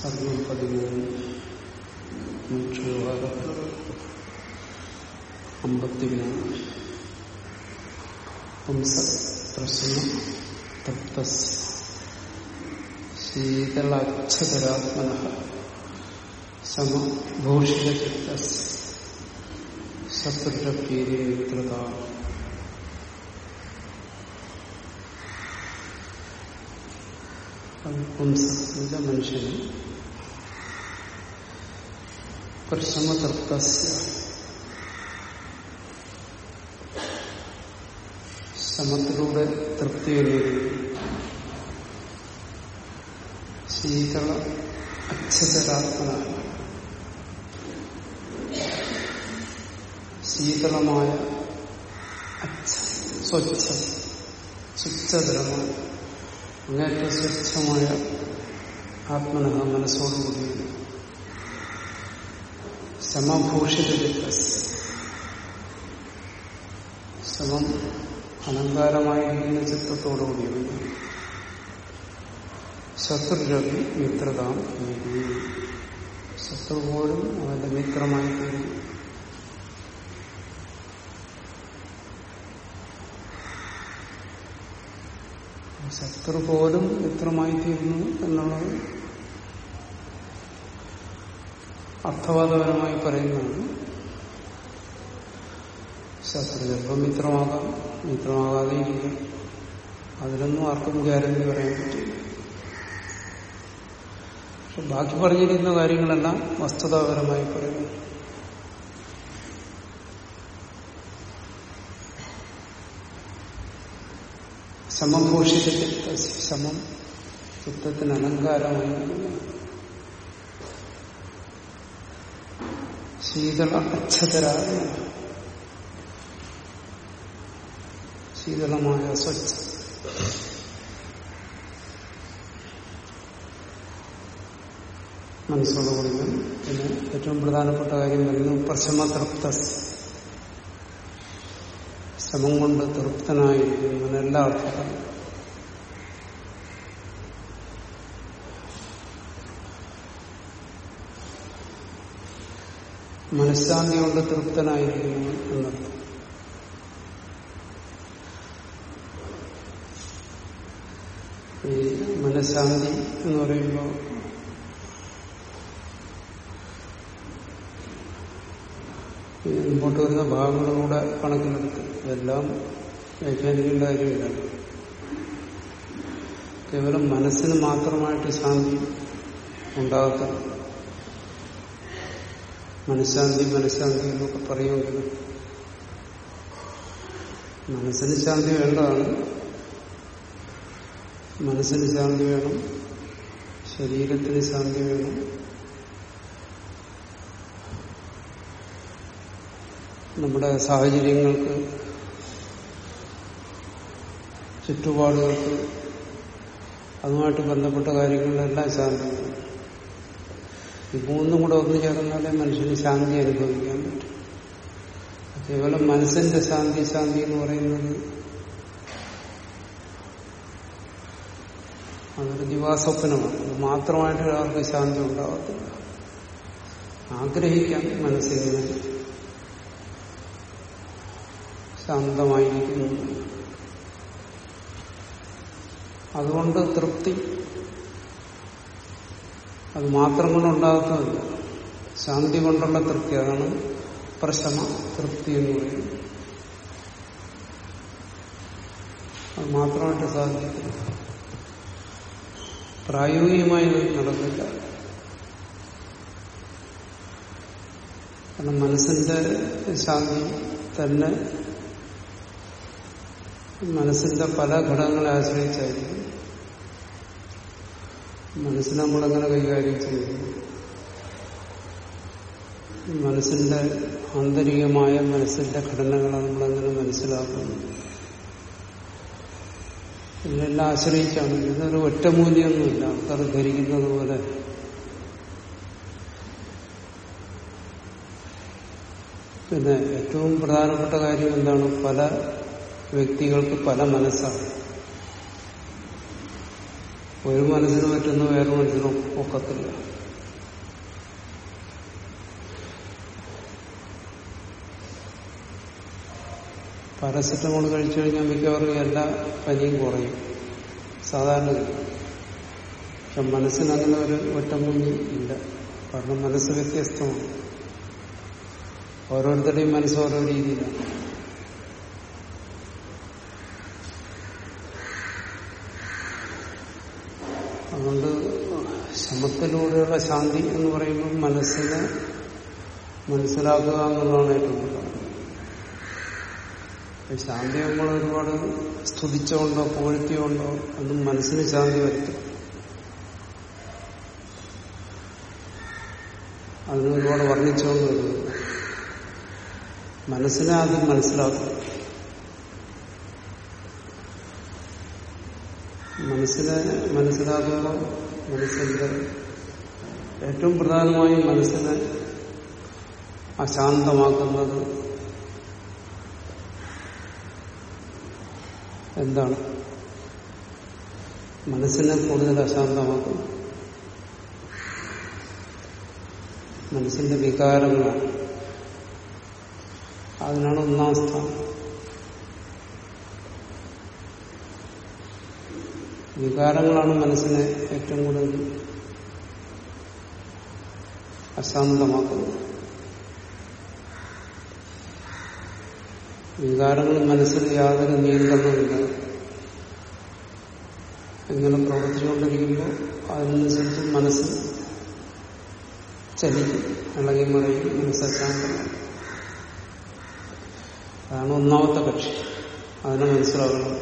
സർവം പതിമൂന്ന് മോക്ഷവ്യവഹാരത്തിൽ അമ്പത്തിമൂന്ന് ഹംസ പ്രശ്നം തപ്തസ് ശീതളാച്ഛതരാത്മന സമഭൂഷിതചിത്തസ് ശത്രുരപീരിമിത്രത പുംസ മനുഷ്യന് പ്രശമതൃപ്തസ്യ ശ്രമത്തിലൂടെ തൃപ്തി ശീതള അച്ഛതരാത്മന ശീതളമായ സ്വച്ഛ സ്വച്ഛതരമായ അങ്ങേറ്റ സ്വച്ഛമായ ആത്മനഹ മനസ്സോടുകൂടി സമഭൂഷിത സമം അലങ്കാരമായിരിക്കുന്ന ചിത്രത്തോടുകൂടി ശത്രുരവി മിത്രതാം ശത്രു പോലും അവന്റെ മിത്രമായി തീരും. ശത്രു പോലും മിത്രമായി തീരുന്നു എന്നുള്ളത് അർത്ഥവാദപരമായി പറയുന്നതാണ് ശത്രു ചിലപ്പോൾ മിത്രമാകാം. മിത്രമാകാതെ ഇരിക്കും അതിലൊന്നും ആർക്കും ഗ്യാരണ്ടി പറയാൻ പറ്റില്ല. പക്ഷെ ബാക്കി പറഞ്ഞിരിക്കുന്ന കാര്യങ്ങളെല്ലാം വസ്തുതാപരമായി പറയുന്നു. സമഭൂഷിത ചിത്ത സമം ചിത്തത്തിന് അലങ്കാരമായിരിക്കുന്നു ശീതള അച്ഛതരായ ശീതളമായ സ്വച്ഛ. മനസ്സോട് കുടിക്കും പിന്നെ ഏറ്റവും പ്രധാനപ്പെട്ട കാര്യം വരുന്നു പ്രശമതൃപ്ത ശ്രമം കൊണ്ട് തൃപ്തനായിരിക്കുന്നു എല്ലാ അർത്ഥത്തിലും മനഃശാന്തി കൊണ്ട് തൃപ്തനായിരിക്കുന്നു എന്നർത്ഥം ഈ മനഃശാന്തി എന്ന് പറയുമ്പോൾ മുമ്പോട്ട് വരുന്ന ഭാഗങ്ങളിലൂടെ കണക്കിലെടുത്ത് ഇതെല്ലാം വ്യാഖ്യാനിക്കേണ്ട കാര്യമില്ല. കേവലം മനസ്സിന് മാത്രമായിട്ട് ശാന്തി ഉണ്ടാകത്തില്ല. മനഃശാന്തി മനഃശാന്തി എന്നൊക്കെ പറയുമെങ്കിലും മനസ്സിന് ശാന്തി വേണ്ടതാണ്. മനസ്സിന് ശാന്തി വേണം. ശരീരത്തിന് ശാന്തി വേണം. നമ്മുടെ സാഹചര്യങ്ങൾക്ക് ചുറ്റുപാടുകൾക്ക് അതുമായിട്ട് ബന്ധപ്പെട്ട കാര്യങ്ങളിലെല്ലാം ശാന്തി ഈ മൂന്നും കൂടെ ഒന്ന് ചേർന്നാലേ മനുഷ്യന് ശാന്തി അനുഭവിക്കാൻ പറ്റും. കേവലം മനസ്സിന്റെ ശാന്തി ശാന്തി എന്ന് പറയുന്നത് അതൊരു ദിവാസ്വപ്നമാണ് അത് മാത്രമായിട്ട് ഒരാൾക്ക് ശാന്തി ഉണ്ടാകത്തില്ല ആഗ്രഹിക്കാം മനസ്സിങ്ങനെ ശാന്തമായിരിക്കുന്നു. അതുകൊണ്ട് തൃപ്തി അത് മാത്രം കൊണ്ടുണ്ടാകത്തതല്ല ശാന്തി കൊണ്ടുള്ള തൃപ്തി അതാണ് പ്രശമ തൃപ്തി എന്ന് പറയുന്നത്. അത് മാത്രമായിട്ട് സാധിക്കത്തില്ല. പ്രായോഗികമായി നടക്കില്ല. കാരണം മനസ്സിന്റെ ശാന്തി തന്നെ മനസ്സിന്റെ പല ഘടകങ്ങളെ ആശ്രയിച്ചായിരിക്കും. മനസ്സിനെ നമ്മളെങ്ങനെ കൈകാര്യം ചെയ്യുന്നു. മനസ്സിന്റെ ആന്തരികമായ മനസ്സിന്റെ ഘടനകളെ നമ്മളെങ്ങനെ മനസ്സിലാക്കുന്നു. ഇതിനെല്ലാം ആശ്രയിച്ചാണ്. ഇതൊരു ഒറ്റമൂല്യൊന്നുമില്ല. ആൾക്കാർ ധരിക്കുന്നത് പോലെ. പിന്നെ ഏറ്റവും പ്രധാനപ്പെട്ട കാര്യം എന്താണ്? പല വ്യക്തികൾക്ക് പല മനസ്സാണ്. ഒരു മനസ്സിന് പറ്റുന്ന വേറെ മനസ്സിനും ഒക്കത്തില്ല. പാരസെറ്റമോൾ കഴിച്ചു കഴിഞ്ഞാൽ മിക്കവാറും എല്ലാ പനിയും കുറയും. സാധാരണ പക്ഷെ മനസ്സിനങ്ങനെ ഒരു ഒറ്റമുങ്ങി ഇല്ല. കാരണം മനസ്സ് വ്യത്യസ്തമാണ്. ഓരോരുത്തരുടെയും മനസ്സ് ഓരോ രീതിയിലാണ് അതുകൊണ്ട് ശമത്തിലൂടെയുള്ള ശാന്തി എന്ന് പറയുമ്പോൾ മനസ്സിനെ മനസ്സിലാക്കുക എന്നുള്ളതാണ് ഏറ്റവും പ്രധാനം. ശാന്തി നമ്മൾ ഒരുപാട് സ്തുതിച്ചുകൊണ്ടോ പുകഴ്ത്തിയോണ്ടോ അതും മനസ്സിന് ശാന്തി വരുത്തും. അതിന് ഒരുപാട് വർണിച്ചുകൊണ്ട് വരുന്നു. മനസ്സിനെ ആദ്യം മനസ്സിലാക്കും. മനസ്സിനെ മനസ്സിലാക്കുമ്പോൾ മനസ്സിന്റെ ഏറ്റവും പ്രധാനമായി മനസ്സിനെ അശാന്തമാക്കുന്നത് എന്താണ്? മനസ്സിനെ കൂടുതൽ അശാന്തമാക്കും മനസ്സിന്റെ വികാരങ്ങളാണ്. അതിനാണ് ഒന്നാം സ്ഥാനം. വികാരങ്ങളാണ് മനസ്സിനെ ഏറ്റവും കൂടുതൽ അശാന്തമാക്കുന്നത്. വികാരങ്ങൾ മനസ്സിൽ യാതൊരു നിയന്ത്രണമില്ല ഇങ്ങനെ പ്രവർത്തിച്ചുകൊണ്ടിരിക്കുമ്പോൾ അതിനനുസരിച്ച് മനസ്സ് ചലിക്കും ഇളകി മറിയും മനസ്സശാന്തമാണ് അതാണ് ഒന്നാമത്തെ കക്ഷി അതിനെ മനസ്സിലാക്കണം.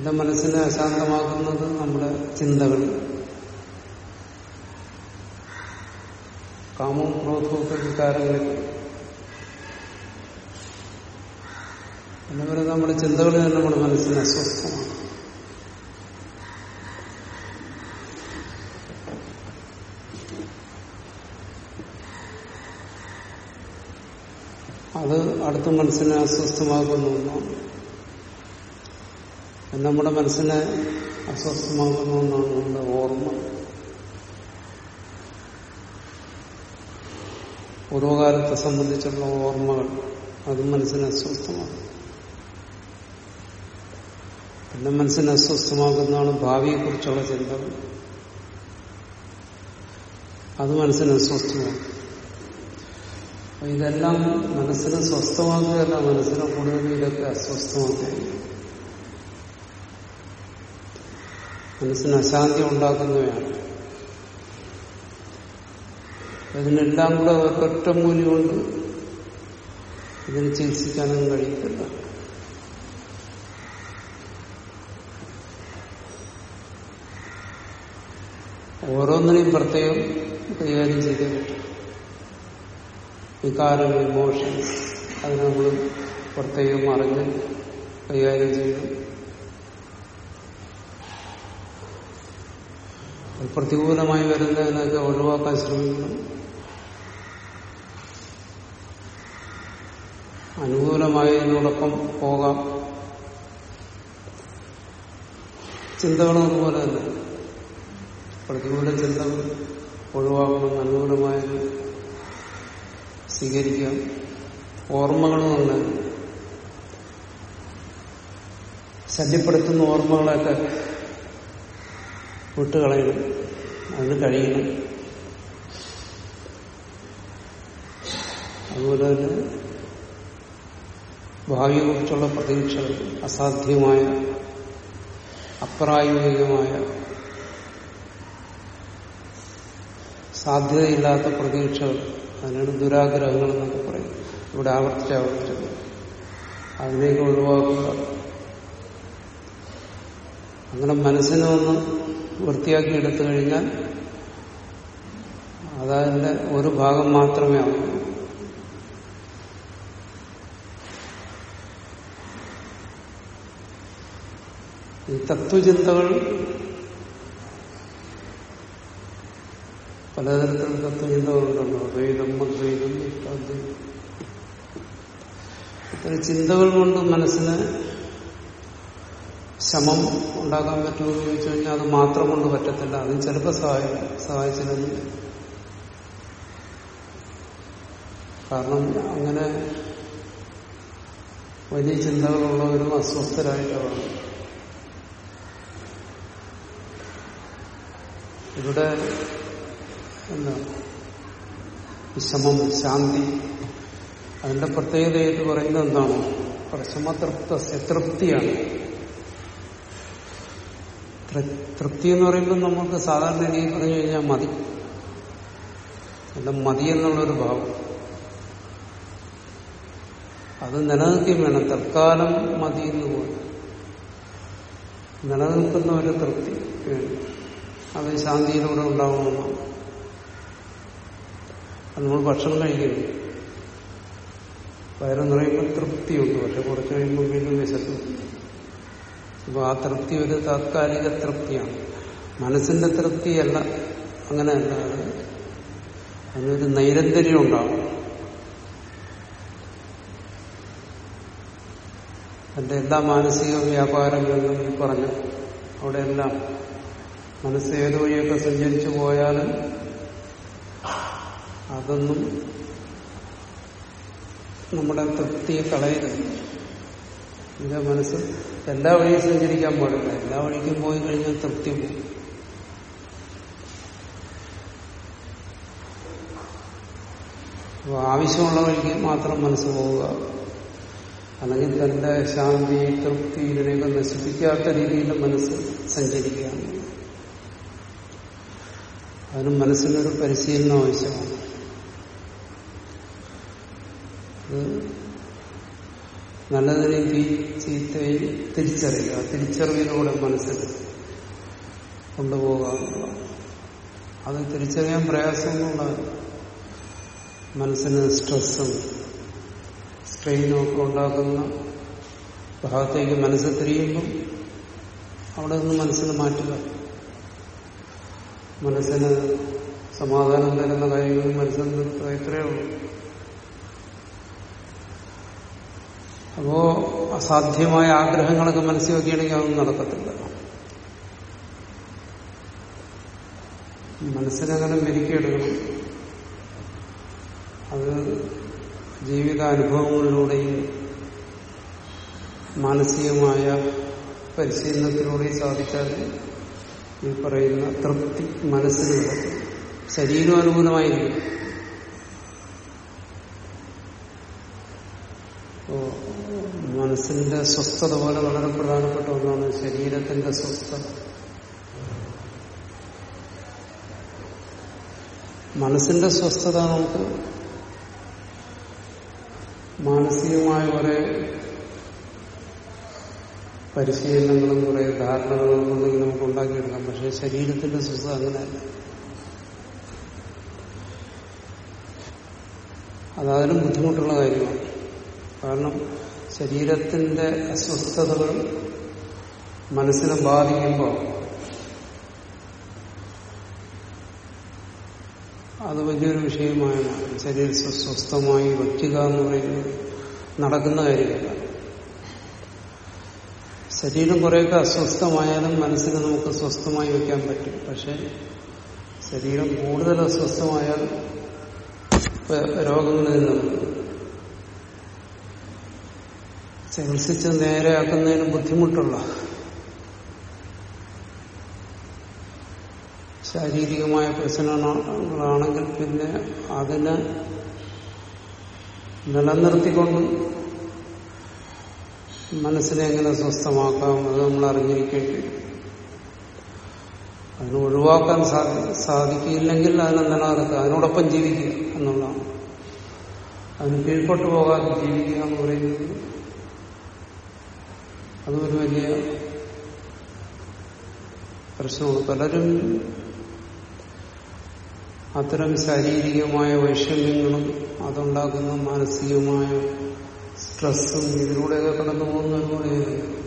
പിന്നെ മനസ്സിനെ അശാന്തമാക്കുന്നത് നമ്മുടെ ചിന്തകൾ. കാമവും ക്രോധവും വികാരങ്ങളിൽ എന്നുപറയുന്നത് നമ്മുടെ ചിന്തകളിൽ തന്നെ നമ്മുടെ മനസ്സിന് അസ്വസ്ഥമാണ്. അത് അടുത്ത മനസ്സിനെ അസ്വസ്ഥമാകുന്ന നമ്മുടെ മനസ്സിനെ അസ്വസ്ഥമാകുന്ന ഒന്നാണ് നമ്മുടെ ഓർമ്മ പൂർവകാലത്തെ സംബന്ധിച്ചുള്ള ഓർമ്മകൾ അതും മനസ്സിനെ അസ്വസ്ഥമാക്കും. പിന്നെ മനസ്സിനെ അസ്വസ്ഥമാക്കുന്നതാണ് ഭാവിയെക്കുറിച്ചുള്ള ചിന്തകൾ അത് മനസ്സിനെ അസ്വസ്ഥമാക്കും. ഇതെല്ലാം മനസ്സിനെ സ്വസ്ഥമാക്കുകയല്ല മനസ്സിനെ കൂടുതൽ ഇതൊക്കെ അസ്വസ്ഥമാക്കുകയാണ് മനസ്സിന് അശാന്തി ഉണ്ടാക്കുന്നവയാണ്. ഇതിനെല്ലാം കൂടെ ഒരൊറ്റ മൂല്യം കൊണ്ട് ഇതിന് ചികിത്സിക്കാനൊന്നും കഴിയത്തില്ല ഓരോന്നിനെയും പ്രത്യേകം കൈകാര്യം ചെയ്തേ പറ്റും. വികാരങ്ങൾ ഇമോഷൻസ് അതിനെ നമ്മൾ പ്രത്യേകം അറിഞ്ഞ് കൈകാര്യം ചെയ്യണം. പ്രതികൂലമായി വരുന്നതിനൊക്കെ ഒഴിവാക്കാൻ ശ്രമിക്കണം അനുകൂലമായതിനോടൊപ്പം പോകാം. ചിന്തകളും അതുപോലെ തന്നെ. പ്രതികൂല ചിന്തകൾ ഒഴിവാക്കണം അനുകൂലമായത് സ്വീകരിക്കാം. ഓർമ്മകളും അങ്ങനെ ശല്യപ്പെടുത്തുന്ന ഓർമ്മകളൊക്കെ വിട്ടുകളയണം. അതിന് കഴിയണം. അതുപോലെ തന്നെ ഭാവിയെക്കുറിച്ചുള്ള പ്രതീക്ഷകൾ അസാധ്യമായ അപ്രായോഗികമായ സാധ്യതയില്ലാത്ത പ്രതീക്ഷകൾ അതിനാണ് ദുരാഗ്രഹങ്ങൾ എന്നൊക്കെ പറയും. ഇവിടെ ആവർത്തിച്ച് ആവർത്തിച്ചത് അതിനേക്ക് ഒഴിവാക്കുക. അങ്ങനെ മനസ്സിനെ ഒന്ന് വൃത്തിയാക്കി എടുത്തു കഴിഞ്ഞാൽ അതതിന്റെ ഒരു ഭാഗം മാത്രമേ ആവൂ. ഈ തത്വചിന്തകൾ പലതരത്തിലുള്ള തത്വചിന്തകളുണ്ടല്ലോ അദ്വൈതം അദ്വൈതം ഇഷ്ടാദ്വൈതം ഇത്തരം ചിന്തകൾ കൊണ്ട് മനസ്സിന് ശമം ഉണ്ടാക്കാൻ പറ്റുമോ എന്ന് ചോദിച്ചു കഴിഞ്ഞാൽ അത് മാത്രം കൊണ്ട് പറ്റത്തില്ല. അതിന് ചിലപ്പോൾ സഹായി സഹായിച്ചില്ലെന്ന് കാരണം അങ്ങനെ വലിയ ചിന്തകളുള്ളവരും അസ്വസ്ഥരായിട്ടാണ്. ഇവിടെ എന്താ? വിഷമം ശാന്തി. അതിന്റെ പ്രത്യേകത എന്ന് പറയുന്നത് എന്താണ്? പ്രശമതൃപ്ത തൃപ്തിയാണ്. തൃപ്തി എന്ന് പറയുമ്പോൾ നമുക്ക് സാധാരണ രീതിയിൽ പറഞ്ഞു കഴിഞ്ഞാൽ മതി. അല്ല മതി എന്നുള്ളൊരു ഭാവം. അത് നിലനിൽക്കുകയും വേണം. തൽക്കാലം മതി എന്ന് പോലും. നിലനിൽക്കുന്ന ഒരു തൃപ്തി അത് ശാന്തിയിലൂടെ ഉണ്ടാവുന്നു അത് നമ്മൾ ഭക്ഷണം കഴിക്കുന്നു വയറ് നിറയുമ്പോൾ തൃപ്തിയുണ്ട്. പക്ഷെ കുറച്ച് കഴിയുമ്പോൾ വീണ്ടും വിശക്കും അപ്പോൾ ആ തൃപ്തി ഒരു താത്കാലിക തൃപ്തിയാണ്. മനസ്സിന്റെ തൃപ്തിയല്ല. അങ്ങനെയല്ല അത് അതിനൊരു നൈരന്തര്യം ഉണ്ടാവും. തന്റെ എല്ലാ മാനസിക വ്യാപാരങ്ങളിലും ഈ പറഞ്ഞു അവിടെയെല്ലാം മനസ്സ് ഏത് വഴിയൊക്കെ സഞ്ചരിച്ചു പോയാലും അതൊന്നും നമ്മുടെ തൃപ്തിയെ കളയരുത്. എന്റെ മനസ്സ് എല്ലാ വഴിയും സഞ്ചരിക്കാൻ പാടില്ല. എല്ലാ വഴിക്കും പോയി കഴിഞ്ഞാൽ തൃപ്തി അപ്പോൾ ആവശ്യമുള്ള വഴിക്ക് മാത്രം മനസ്സ് പോവുക. അല്ലെങ്കിൽ തന്റെ ശാന്തി തൃപ്തി ഇതിനെയൊക്കെ നശിപ്പിക്കാത്ത രീതിയിൽ മനസ്സ് സഞ്ചരിക്കുകയാണ്. അതിന് മനസ്സിനൊരു പരിശീലനം ആവശ്യമാണ്. നല്ലതിനെയും ചീത്തയും തിരിച്ചറിയുക. തിരിച്ചറിവിലൂടെ മനസ്സിൽ കൊണ്ടുപോകുക അത് തിരിച്ചറിയാൻ പ്രയാസമുള്ള മനസ്സിന് സ്ട്രെസ്സും സ്ട്രെയിനും ഒക്കെ ഉണ്ടാക്കുന്ന ഭാഗത്തേക്ക് മനസ്സ് തിരിയുമ്പം അവിടെ നിന്ന് മനസ്സിന് മാറ്റുക. മനസ്സിന് സമാധാനം തരുന്ന കാര്യങ്ങൾ മനസ്സിൽ നിർത്തുക ഉള്ളൂ. അപ്പോ അസാധ്യമായ ആഗ്രഹങ്ങളൊക്കെ മനസ്സിൽ വയ്ക്കുകയാണെങ്കിൽ അതൊന്നും നടക്കത്തില്ല. മനസ്സിനങ്ങനെ മെരുക്കിയെടുക്കണം. അത് ജീവിതാനുഭവങ്ങളിലൂടെയും മാനസികമായ പരിശീലനത്തിലൂടെയും സാധിച്ചാൽ ഈ പറയുന്ന തൃപ്തി മനസ്സിന് ശരീരം അനുകൂലമായിരിക്കും മനസ്സിന്റെ സ്വസ്ഥത പോലെ വളരെ പ്രധാനപ്പെട്ട ഒന്നാണ് ശരീരത്തിന്റെ സ്വസ്ഥ മനസ്സിന്റെ സ്വസ്ഥത നമുക്ക് മാനസികമായ കുറെ പരിശീലനങ്ങളും കുറെ ധാരണകളും ഉണ്ടെങ്കിൽ നമുക്ക് ഉണ്ടാക്കിയെടുക്കാം. പക്ഷെ ശരീരത്തിന്റെ സ്വസ്ഥത അങ്ങനെയല്ല. അതായാലും ബുദ്ധിമുട്ടുള്ള കാര്യമാണ്. കാരണം ശരീരത്തിന്റെ അസ്വസ്ഥതകൾ മനസ്സിനെ ബാധിക്കുമ്പോൾ അത് വലിയൊരു വിഷയമാണ്. ശരീരം സ്വസ്ഥമായി വയ്ക്കുക എന്ന് പറയുന്നത് നടക്കുന്ന കാര്യമല്ല. ശരീരം കുറേയൊക്കെ അസ്വസ്ഥമായാലും മനസ്സിനെ നമുക്ക് സ്വസ്ഥമായി വയ്ക്കാൻ പറ്റും. പക്ഷെ ശരീരം കൂടുതൽ അസ്വസ്ഥമായാൽ രോഗങ്ങളിൽ നിന്നുണ്ട് ചികിത്സിച്ച് നേരെയാക്കുന്നതിന് ബുദ്ധിമുട്ടുള്ള ശാരീരികമായ പ്രശ്നങ്ങളാണെങ്കിൽ പിന്നെ അതിനെ നിലനിർത്തിക്കൊണ്ട് മനസ്സിനെ എങ്ങനെ സ്വസ്ഥമാക്കാം അത് നമ്മൾ അറിഞ്ഞിരിക്കേണ്ടി വരും. അതിന് ഒഴിവാക്കാൻ സാധിക്കില്ലെങ്കിൽ അതിനെ നിലനിർത്തുക അതിനോടൊപ്പം ജീവിക്കുക എന്നുള്ളതാണ്. അതിന് കീഴ്പ്പെട്ടു പോകാതെ ജീവിക്കുക എന്ന് പറയുന്നത് അതൊരു വലിയ പ്രശ്നമാണ്. പലരും അത്തരം ശാരീരികമായ വൈഷമ്യങ്ങളും അതുണ്ടാക്കുന്ന മാനസികമായ സ്ട്രെസ്സും ഇതിലൂടെയൊക്കെ കടന്നു ഒരു പോലെയാണ്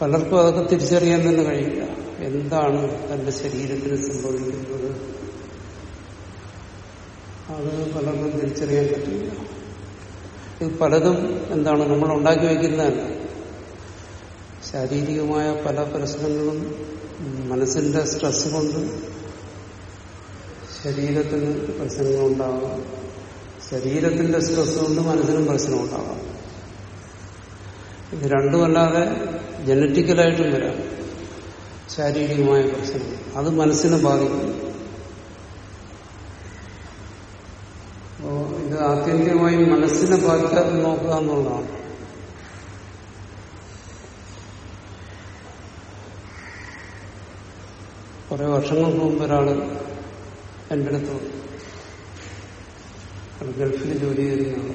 പലർക്കും അതൊക്കെ തിരിച്ചറിയാൻ തന്നെ കഴിയില്ല. എന്താണ് തന്റെ ശരീരത്തിന് സംഭവിക്കുന്നത്? അത് പലർക്കും തിരിച്ചറിയാൻ പറ്റില്ല. ഇത് പലതും എന്താണ് നമ്മൾ ഉണ്ടാക്കി വയ്ക്കുന്നതല്ല ശാരീരികമായ പല പ്രശ്നങ്ങളും മനസ്സിന്റെ സ്ട്രെസ് കൊണ്ട് ശരീരത്തിന് പ്രശ്നങ്ങളുണ്ടാകാം ശരീരത്തിന്റെ സ്ട്രെസ് കൊണ്ട് മനസ്സിനും പ്രശ്നമുണ്ടാകാം ഇത് രണ്ടുമല്ലാതെ ജനറ്റിക്കലായിട്ടും വരാം. ശാരീരികമായ പ്രശ്നങ്ങൾ. അത് മനസ്സിനെ ബാധിക്കും അപ്പോ ഇത് ആത്യന്തികമായി മനസ്സിനെ ബാധിക്കാതെ നോക്കുക എന്നുള്ളതാണ്. കുറെ വർഷങ്ങൾക്ക് മുമ്പ് ഒരാൾ എന്റെ അടുത്ത് ഗൾഫിൽ ജോലി ചെയ്യുന്നതാണ്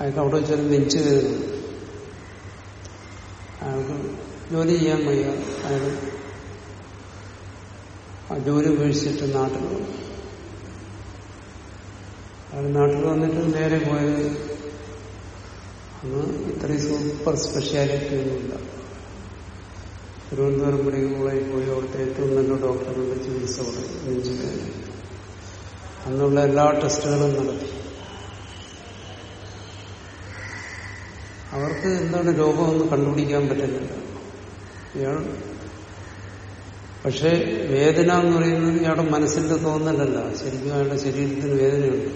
അയാൾക്ക് അവിടെ വെച്ചൊരു നെഞ്ച് വേദന. അയാൾക്ക് ജോലി ചെയ്യാൻ വയ്യ. അയാൾ ആ ജോലി ഉപേക്ഷിച്ചിട്ട് നാട്ടിൽ അയാൾ നാട്ടിൽ വന്നിട്ട് നേരെ പോയത് അന്ന് ഇത്രയും സൂപ്പർ സ്പെഷ്യാലിറ്റി ഒന്നുമില്ല. തിരുവനന്തപുരം മെഡിക്കൽ കോളേജിൽ പോയി അവിടുത്തെ ഏറ്റവും നല്ല ഡോക്ടറുടെ ചികിത്സ നെഞ്ചു അന്നുള്ള എല്ലാ ടെസ്റ്റുകളും നടത്തി. അവർക്ക് എന്താണ് രോഗമൊന്നും കണ്ടുപിടിക്കാൻ പറ്റുന്നില്ല ഇയാൾ പക്ഷെ വേദന എന്ന് പറയുന്നത് ഇയാളുടെ മനസ്സിന്റെ തോന്നലല്ല. ശരിക്കും അയാളുടെ ശരീരത്തിന് വേദനയുണ്ട്.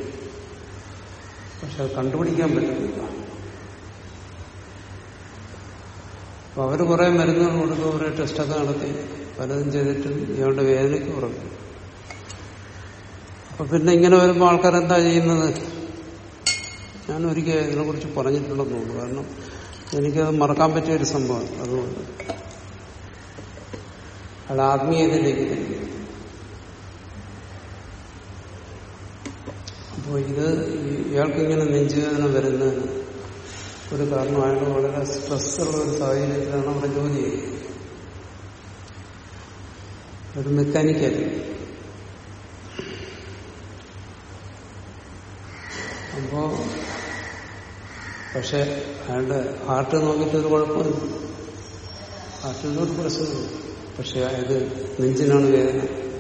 പക്ഷെ അത് കണ്ടുപിടിക്കാൻ പറ്റുന്നില്ല അപ്പൊ അവർ കുറെ മരുന്നുകൾ കൊടുത്തു കുറെ ടെസ്റ്റൊക്കെ നടത്തി. പലതും ചെയ്തിട്ടും ഇയാളുടെ വേദനയ്ക്ക് കുറഞ്ഞു അപ്പൊ പിന്നെ ഇങ്ങനെ വരുമ്പോൾ ആൾക്കാർ എന്താ ചെയ്യുന്നത്? ഞാൻ ഒരിക്കൽ ഇതിനെ കുറിച്ച് പറഞ്ഞിട്ടുണ്ടെന്ന് തോന്നുന്നു. കാരണം എനിക്കത് മറക്കാൻ പറ്റിയ ഒരു സംഭവം അതുകൊണ്ട്. അയാൾ ആത്മീയതയിലേക്ക് തിരിക്കും അപ്പോൾ ഇത് ഇയാൾക്കിങ്ങനെ നെഞ്ചുവേദന വരുന്നതിന് ഒരു കാരണം അയാൾ വളരെ സ്ട്രെസ്സുള്ള ഒരു സാഹചര്യത്തിലാണ് അവിടെ ജോലി ചെയ്യുന്നത്. ഒരു മെക്കാനിക്കൽ. അപ്പോ പക്ഷെ അയാളുടെ ഹാർട്ട് നോക്കിയിട്ട് ഒരു കുഴപ്പമില്ല. ഹാർട്ടിൽ ഒരു പ്രശ്നമില്ല. പക്ഷെ അയാൾക്ക് നെഞ്ചിനാണ് വേദന.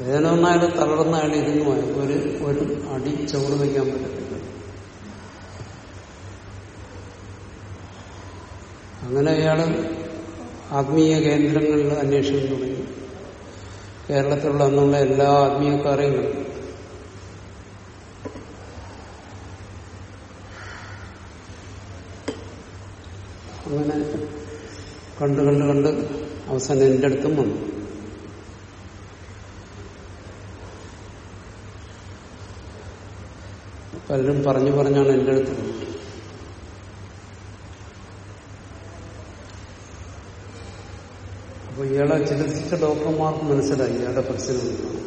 വേദന വന്നാൽ തളർന്നായാലും തളർന്ന അയാൾ ഇരുന്നു അയാൾക്ക് ഒരു ഒരു അടി ചോറ് വയ്ക്കാൻ പറ്റത്തില്ല. അങ്ങനെ അയാൾ ആത്മീയ കേന്ദ്രങ്ങളിൽ അന്വേഷണം തുടങ്ങി. കേരളത്തിലുള്ള അന്നുള്ള എല്ലാ ആത്മീയക്കാരെയും കണ്ടു. അങ്ങനെ കണ്ട് കണ്ട് കണ്ട് അവസാനം എന്റെ അടുത്തും വന്നു. പലരും പറഞ്ഞു പറഞ്ഞാണ് എന്റെ അടുത്ത് അപ്പൊ ഇയാളെ ചികിത്സിച്ച ഡോക്ടർമാർക്ക് മനസ്സിലായി ഇയാളുടെ പ്രശ്നം.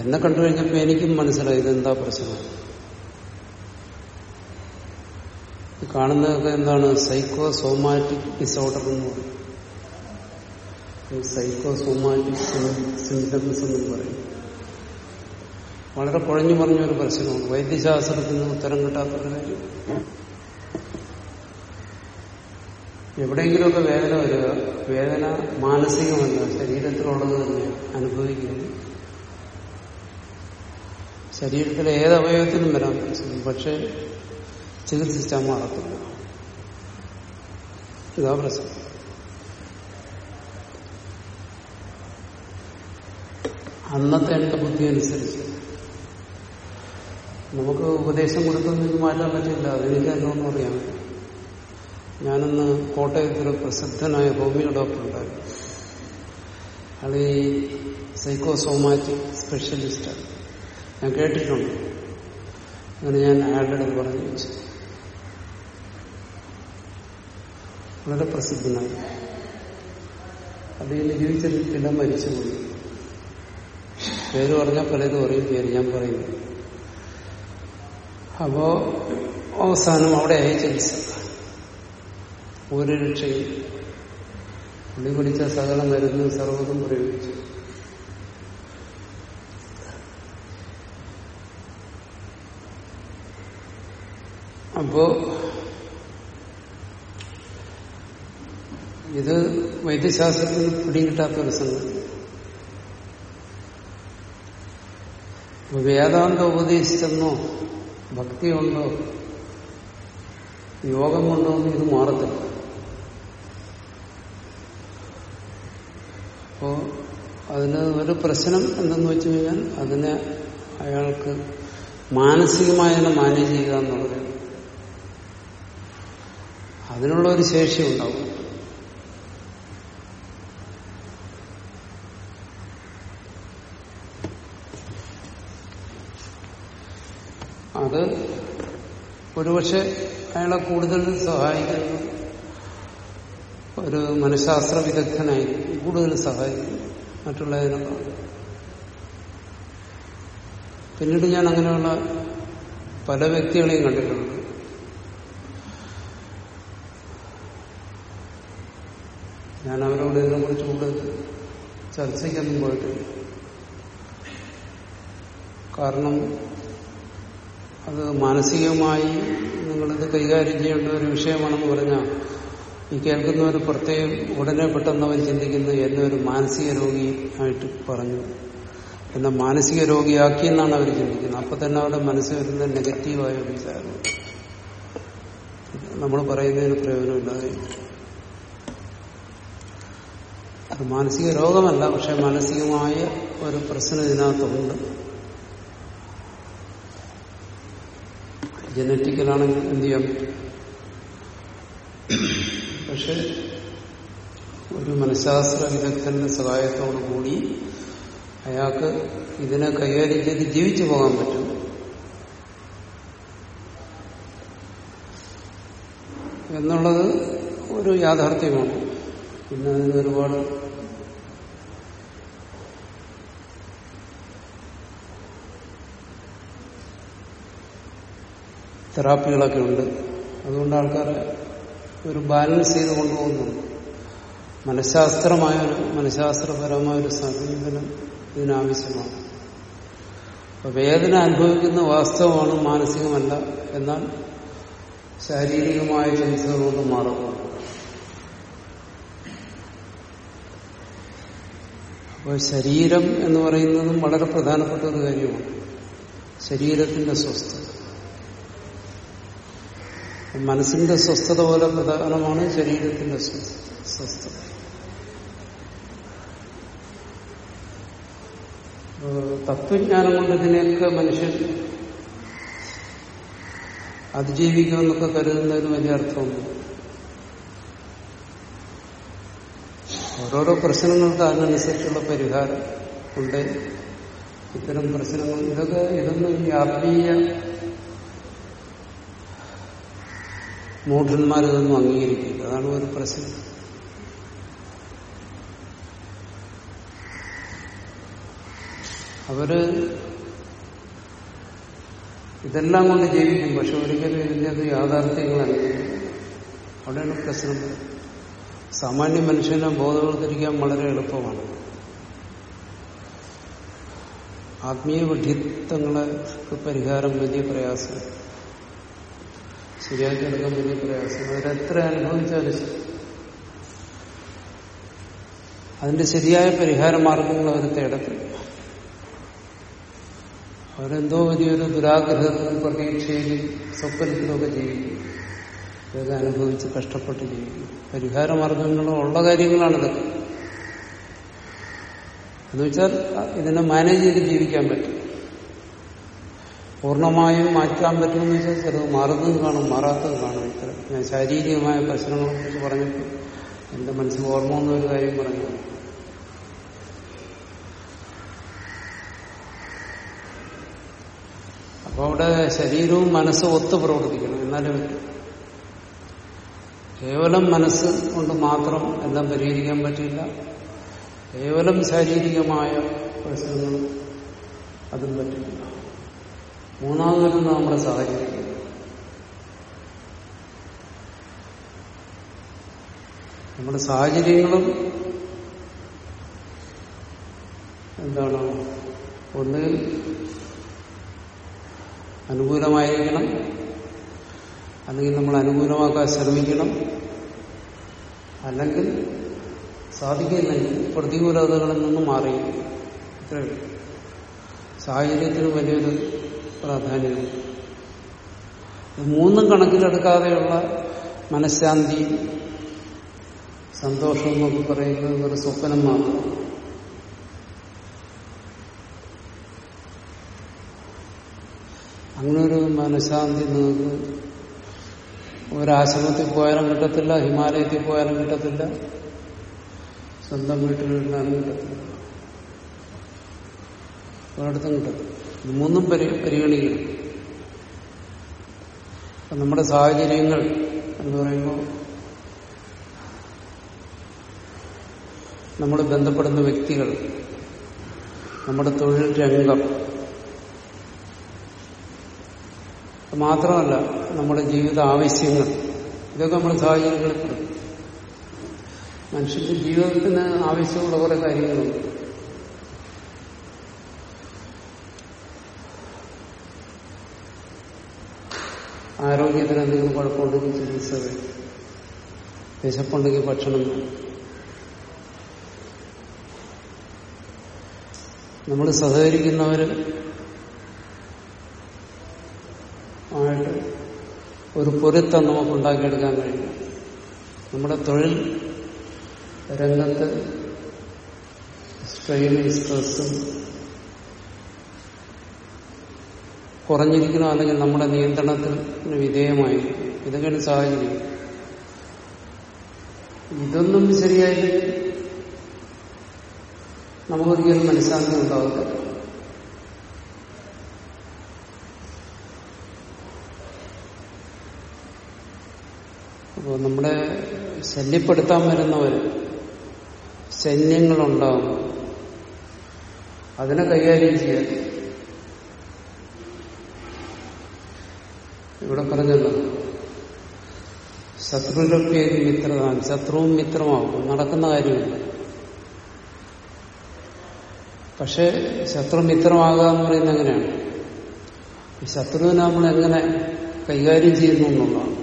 എന്നെ കണ്ടു കഴിഞ്ഞപ്പോ എനിക്കും മനസ്സിലായി ഇതെന്താ പ്രശ്നം. കാണുന്നതൊക്കെ എന്താണ്? സൈക്കോ സോമാറ്റിക് ഡിസോർഡർ എന്ന് പറയും. സൈക്കോ സോമാറ്റിക് സിംറ്റംസ് എന്നും പറയും. വളരെ കുഴഞ്ഞു പറഞ്ഞൊരു പ്രശ്നമാണ് വൈദ്യശാസ്ത്രത്തിന് ഉത്തരം കിട്ടാത്തൊരു കാര്യം എവിടെയെങ്കിലുമൊക്കെ വേദന വരിക വേദന മാനസികമല്ല ശരീരത്തിലുള്ളത് തന്നെ അനുഭവിക്കുന്നു. ശരീരത്തിലെ ഏത് അവയവത്തിനും വരാൻ പറ്റും പക്ഷെ ചികിത്സിച്ചാൽ മാറത്തില്ല. ഇതാ പ്രശ്നം. അന്നത്തെ എന്റെ ബുദ്ധി അനുസരിച്ച് നമുക്ക് ഉപദേശം കൊടുത്തൊന്നും മാറ്റാൻ പറ്റില്ല. അതെനിക്ക് അറിയാം ഞാനന്ന് കോട്ടയത്തൊരു പ്രസിദ്ധനായ ഹോമിയോ ഡോക്ടർ ഉണ്ടായിരുന്നു. അയാൾ ഈ സൈക്കോസോമാറ്റിക് സ്പെഷ്യലിസ്റ്റാണ് ഞാൻ കേട്ടിട്ടുണ്ട്. അങ്ങനെ ഞാൻ അടുത്ത് പറഞ്ഞു വെച്ചു വളരെ പ്രസിദ്ധനായി. അദ്ദേഹം ജീവിച്ചിട്ടില്ല മരിച്ചുപോയി. പേര് പറഞ്ഞാൽ പലതും അറിയും പേര് ഞാൻ പറയുന്നു. അപ്പോ അവസാനം അവിടെ ആയി ചികിത്സ. ഒരു രക്ഷയും പുള്ളി പിടിച്ച സകല മരുന്ന് സർവതും പ്രയോഗിച്ചു. അപ്പോ ഇത് വൈദ്യശാസ്ത്രത്തിന് പിടികിട്ടാത്തൊരു സംഗതി. വേദാന്തം ഉപദേശിച്ചെന്നോ ഭക്തിയുണ്ടോ? യോഗം കൊണ്ടോ ഇത് മാറത്തില്ല. അപ്പോ അതിന് ഒരു പ്രശ്നം എന്തെന്ന് വെച്ച് കഴിഞ്ഞാൽ അതിനെ അയാൾക്ക് മാനസികമായി മാനേജ് ചെയ്യുക എന്നുള്ളത് അതിനുള്ള ഒരു ശേഷി ഉണ്ടാവും അത് ഒരുപക്ഷെ അയാളെ കൂടുതൽ സഹായിക്കുന്നു. ഒരു മനഃശാസ്ത്ര വിദഗ്ധനായി കൂടുതൽ സഹായിക്കുന്നു. മറ്റുള്ളതിനൊക്കെ പിന്നീട് ഞാൻ അങ്ങനെയുള്ള പല വ്യക്തികളെയും കണ്ടിട്ടുണ്ട്. ഞാൻ അവരോട് ഇതിനെക്കുറിച്ച് കൂടുതൽ ചർച്ചയ്ക്കൊന്നും പോയിട്ടില്ല. കാരണം അത് മാനസികമായി നിങ്ങളിത് കൈകാര്യം ചെയ്യേണ്ട ഒരു വിഷയമാണെന്ന് പറഞ്ഞാൽ ഈ കേൾക്കുന്നവർ പ്രത്യേകം ഉടനെ പെട്ടെന്ന് അവർ ചിന്തിക്കുന്നത് എന്നെ ഒരു മാനസിക രോഗി ആയിട്ട് പറഞ്ഞു. എന്നെ മാനസിക രോഗിയാക്കി എന്നാണ് അവർ ചിന്തിക്കുന്നത്. അപ്പൊ തന്നെ അവരുടെ മനസ്സിൽ വരുന്ന നെഗറ്റീവായ വിചാരം. നമ്മൾ പറയുന്നതിന് പ്രയോജനമില്ലാതെ അത് മാനസിക രോഗമല്ല പക്ഷെ മാനസികമായ ഒരു പ്രശ്നം ഇതിനകത്തുണ്ട്. ജനറ്റിക്കലാണെങ്കിൽ എന്ത് ചെയ്യാം? പക്ഷെ ഒരു മനഃശാസ്ത്ര വിദഗ്ധന്റെ സഹായത്തോടു കൂടി അയാൾക്ക് ഇതിനെ കൈകാര്യം ചെയ്ത് ജീവിച്ചു പോകാൻ പറ്റും. എന്നുള്ളത് ഒരു യാഥാർത്ഥ്യമാണ്. പിന്നെ അതിന് ഒരുപാട് തെറാപ്പികളൊക്കെ ഉണ്ട്. അതുകൊണ്ട് ആൾക്കാർ ഒരു ബാലൻസ് ചെയ്ത് കൊണ്ടുപോകുന്നുണ്ട് മനഃശാസ്ത്രമായ ഒരു മനഃശാസ്ത്രപരമായ ഒരു സമീപനം ഇതിനാവശ്യമാണ്. വേദന അനുഭവിക്കുന്ന വാസ്തവമാണ് മാനസികമല്ല. എന്നാൽ ശാരീരികമായ ചികിത്സകൾ കൊണ്ട് മാറുന്നു അപ്പോൾ ശരീരം എന്ന് പറയുന്നതും വളരെ പ്രധാനപ്പെട്ട ഒരു കാര്യമാണ്. ശരീരത്തിന്റെ സ്വസ്ഥത. മനസ്സിന്റെ സ്വസ്ഥത പോലെ പ്രധാനമാണ് ശരീരത്തിന്റെ സ്വസ്ഥത. തത്വജ്ഞാനം കൊണ്ട് ഇതിനെയൊക്കെ മനുഷ്യൻ അതിജീവിക്കുമെന്നൊക്കെ കരുതുന്നതിന് വലിയ അർത്ഥമുണ്ട് ഓരോരോ പ്രശ്നങ്ങൾക്ക് അതിനനുസരിച്ചുള്ള പരിഹാരം ഉണ്ട്. ഇത്തരം പ്രശ്നങ്ങൾ ഇതൊക്കെ ഇതൊന്നും ഈ ആത്മീയ മൂഢന്മാരിതൊന്നും അംഗീകരിക്കില്ല അതാണ് ഒരു പ്രശ്നം. അവർ ഇതെല്ലാം കൊണ്ട് ജീവിക്കും. പക്ഷെ ഒരിക്കലും ഇതിന്റെ അത് യാഥാർത്ഥ്യങ്ങളല്ല. അവിടെയാണ് പ്രശ്നം. സാമാന്യ മനുഷ്യനെ ബോധവൽക്കരിക്കാൻ വളരെ എളുപ്പമാണ്. ആത്മീയ വിഡ്ഢിത്തങ്ങളെ പരിഹാരം വലിയ പ്രയാസം. ശരിയാക്കി എടുക്കാൻ വലിയ പ്രയാസം. അവരെത്ര അനുഭവിച്ചാലും ശരി. അതിന്റെ ശരിയായ പരിഹാര മാർഗങ്ങൾ അവർ തേടത്തില്ല. അവരെന്തോ വലിയൊരു ദുരാഗ്രഹത്തിനും പ്രതീക്ഷയിലും സ്വപ്നത്തിലൊക്കെ ജീവിക്കും ഇതൊക്കെ അനുഭവിച്ച് കഷ്ടപ്പെട്ട് ജീവിക്കും പരിഹാര മാർഗങ്ങളും ഉള്ള കാര്യങ്ങളാണിതൊക്കെ. എന്നുവെച്ചാൽ ഇതിനെ മാനേജ് ചെയ്ത് ജീവിക്കാൻ പറ്റും. പൂർണമായും മാറ്റാൻ പറ്റുമെന്ന് വെച്ചാൽ ചിലത് മാറുന്നതും കാണും മാറാത്തതും കാണും. ഇത്ര ഞാൻ ശാരീരികമായ പ്രശ്നങ്ങളെ കുറിച്ച് പറഞ്ഞിട്ട് എന്റെ മനസ്സിൽ ഓർമ്മ വന്ന ഒരു കാര്യം പറഞ്ഞു. അപ്പൊ അവിടെ ശരീരവും മനസ്സും ഒത്തു പ്രവർത്തിക്കണം എന്നാലും കേവലം മനസ്സ് കൊണ്ട് മാത്രം എല്ലാം പരിഹരിക്കാൻ പറ്റില്ല. കേവലം ശാരീരികമായ പ്രശ്നങ്ങളും അതും പറ്റില്ല. മൂന്നാമതൊരു നമ്മുടെ സാഹചര്യം. നമ്മുടെ സാഹചര്യങ്ങളും എന്താണ്? ഒന്ന് അനുകൂലമായിരിക്കണം. അല്ലെങ്കിൽ നമ്മൾ അനുകൂലമാക്കാൻ ശ്രമിക്കണം. അല്ലെങ്കിൽ സാധിക്കുന്നില്ല പ്രതികൂലതകളിൽ നിന്നും മാറി ഇത്രയുള്ളൂ സാഹചര്യത്തിന് വലിയൊരു പ്രാധാന്യമുണ്ട് ഇത് മൂന്നും കണക്കിലെടുക്കാതെയുള്ള മനഃശാന്തി സന്തോഷം എന്നൊക്കെ പറയുന്നത് ഒരു സ്വപ്നം മാത്രം അങ്ങനെ ഒരു മനഃശാന്തി നിങ്ങൾക്ക് ഒരാശ്രമത്തിൽ പോയാലും കിട്ടത്തില്ല ഹിമാലയത്തിൽ പോയാലും കിട്ടത്തില്ല സ്വന്തം വീട്ടിലിരുന്നാലും കിട്ടത്തില്ല. ഒരിടത്തും കിട്ടത്തില്ല. മൂന്നും പരി പരിഗണിക്കണം നമ്മുടെ സാഹചര്യങ്ങൾ എന്ന് പറയുമ്പോൾ നമ്മൾ ബന്ധപ്പെടുന്ന വ്യക്തികൾ നമ്മുടെ തൊഴിൽ രംഗം. മാത്രമല്ല നമ്മുടെ ജീവിത ആവശ്യങ്ങൾ. ഇതൊക്കെ നമ്മൾ സാഹചര്യങ്ങളിൽ മനുഷ്യന്റെ ജീവിതത്തിന് ആവശ്യമുള്ള കുറെ കാര്യങ്ങളുണ്ട്. ആരോഗ്യത്തിന് എന്തെങ്കിലും കുഴപ്പമുണ്ടെങ്കിൽ ചികിത്സ വേണം വിശപ്പുണ്ടെങ്കിൽ ഭക്ഷണം. നമ്മൾ സഹകരിക്കുന്നവര് ആയിട്ട് ഒരു പൊരുത്തം നമുക്ക് ഉണ്ടാക്കിയെടുക്കാൻ കഴിയും. നമ്മുടെ തൊഴിൽ രംഗത്ത് സ്ട്രെയിനും സ്ട്രെസ്സും കുറഞ്ഞിരിക്കണം അല്ലെങ്കിൽ നമ്മുടെ നിയന്ത്രണത്തിന് വിധേയമായി ഇതൊക്കെയാണ് സാഹചര്യം. ഇതൊന്നും ശരിയായില്ലെങ്കിൽ നമുക്കൊരിക്കലും മനസ്സിലാക്കി ഉണ്ടാവില്ല അപ്പോൾ നമ്മുടെ ശല്യപ്പെടുത്താൻ വരുന്നവർ ശല്യങ്ങളുണ്ടാവും അതിനെ കൈകാര്യം ചെയ്യാൻ ഇവിടെ പറഞ്ഞല്ലോ. ശത്രുവിലൊക്കെ മിത്രതാണ് ശത്രുവും മിത്രമാവും. നടക്കുന്ന കാര്യമില്ല. പക്ഷെ ശത്രു മിത്രമാകുക എന്ന് പറയുന്നത് എങ്ങനെയാണ്? ഈ ശത്രുവിനെ നമ്മൾ എങ്ങനെ കൈകാര്യം ചെയ്യുന്നു എന്നുള്ളതാണ്.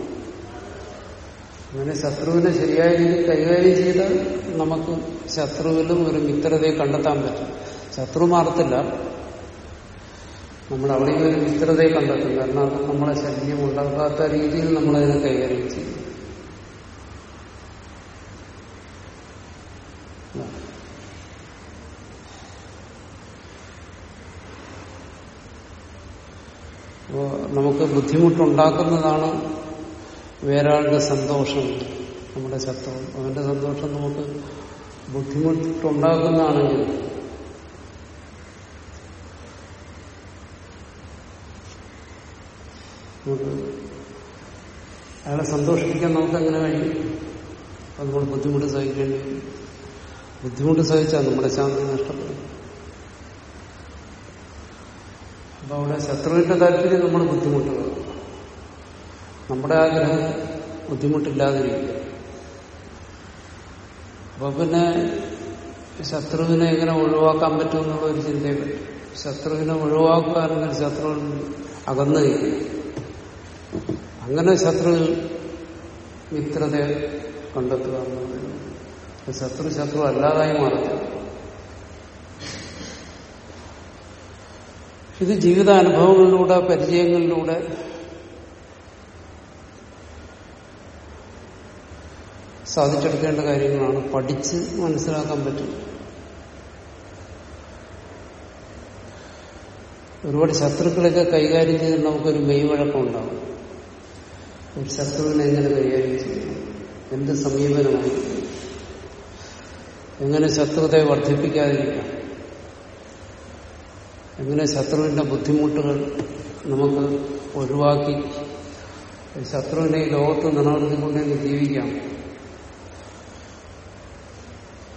അങ്ങനെ ശത്രുവിനെ ശരിയായ രീതിയിൽ കൈകാര്യം ചെയ്താൽ നമുക്ക് ശത്രുവിലും ഒരു മിത്രതയെ കണ്ടെത്താൻ പറ്റും. ശത്രു മാറത്തില്ല. നമ്മൾ അവിടെയും ഒരു വിസ്തൃതയെ കണ്ടെത്തും. കാരണം അത് നമ്മളെ ശല്യം ഉണ്ടാക്കാത്ത രീതിയിൽ നമ്മളതിനെ കൈകാര്യം ചെയ്യും. അപ്പോ നമുക്ക് ബുദ്ധിമുട്ടുണ്ടാക്കുന്നതാണ് വേറൊരാളുടെ സന്തോഷം നമ്മുടെ ശത്രു. അവന്റെ സന്തോഷം നമുക്ക് ബുദ്ധിമുട്ടുണ്ടാക്കുന്നതാണെങ്കിൽ അയാളെ സന്തോഷിപ്പിക്കാൻ നമുക്ക് അങ്ങനെ കഴിയും. അത് നമ്മൾ ബുദ്ധിമുട്ട് സഹിക്കേണ്ടി വരും. ബുദ്ധിമുട്ട് സഹിച്ചാൽ നമ്മുടെ ശാന്തി നഷ്ടപ്പെടും. അപ്പൊ അവിടെ ശത്രുവിന്റെ താല്പര്യം നമ്മൾ ബുദ്ധിമുട്ടുക നമ്മുടെ ആഗ്രഹം ബുദ്ധിമുട്ടില്ലാതിരിക്കുക. അപ്പൊ പിന്നെ ശത്രുവിനെ എങ്ങനെ ഒഴിവാക്കാൻ പറ്റുമെന്നുള്ള ഒരു ചിന്തയെ പറ്റും ശത്രുവിനെ ഒഴിവാക്കാനെങ്കിൽ ശത്രുവിൽ അകന്നു അങ്ങനെ ശത്രു മിത്രതയെ കണ്ടെത്തുക ശത്രു ശത്രു അല്ലാതായി മാറുക ഇത് ജീവിതാനുഭവങ്ങളിലൂടെ പരിചയങ്ങളിലൂടെ സാധിച്ചെടുക്കേണ്ട കാര്യങ്ങളാണ്. പഠിച്ച് മനസ്സിലാക്കാൻ പറ്റും. ഒരുപാട് ശത്രുക്കളൊക്കെ കൈകാര്യം ചെയ്ത് നമുക്കൊരു മെയ്വഴക്കം ഉണ്ടാകും. ഒരു ശത്രുവിനെ എങ്ങനെ കൈകാര്യം ചെയ്യണം എന്ത് സമീപനമായി എങ്ങനെ ശത്രുതയെ വർദ്ധിപ്പിക്കാതിരിക്കാം? എങ്ങനെ ശത്രുവിന്റെ ബുദ്ധിമുട്ടുകൾ നമുക്ക് ഒഴിവാക്കി ശത്രുവിനെ ഈ ലോകത്ത് നിലനിർത്തിക്കൊണ്ടേ ജീവിക്കാം?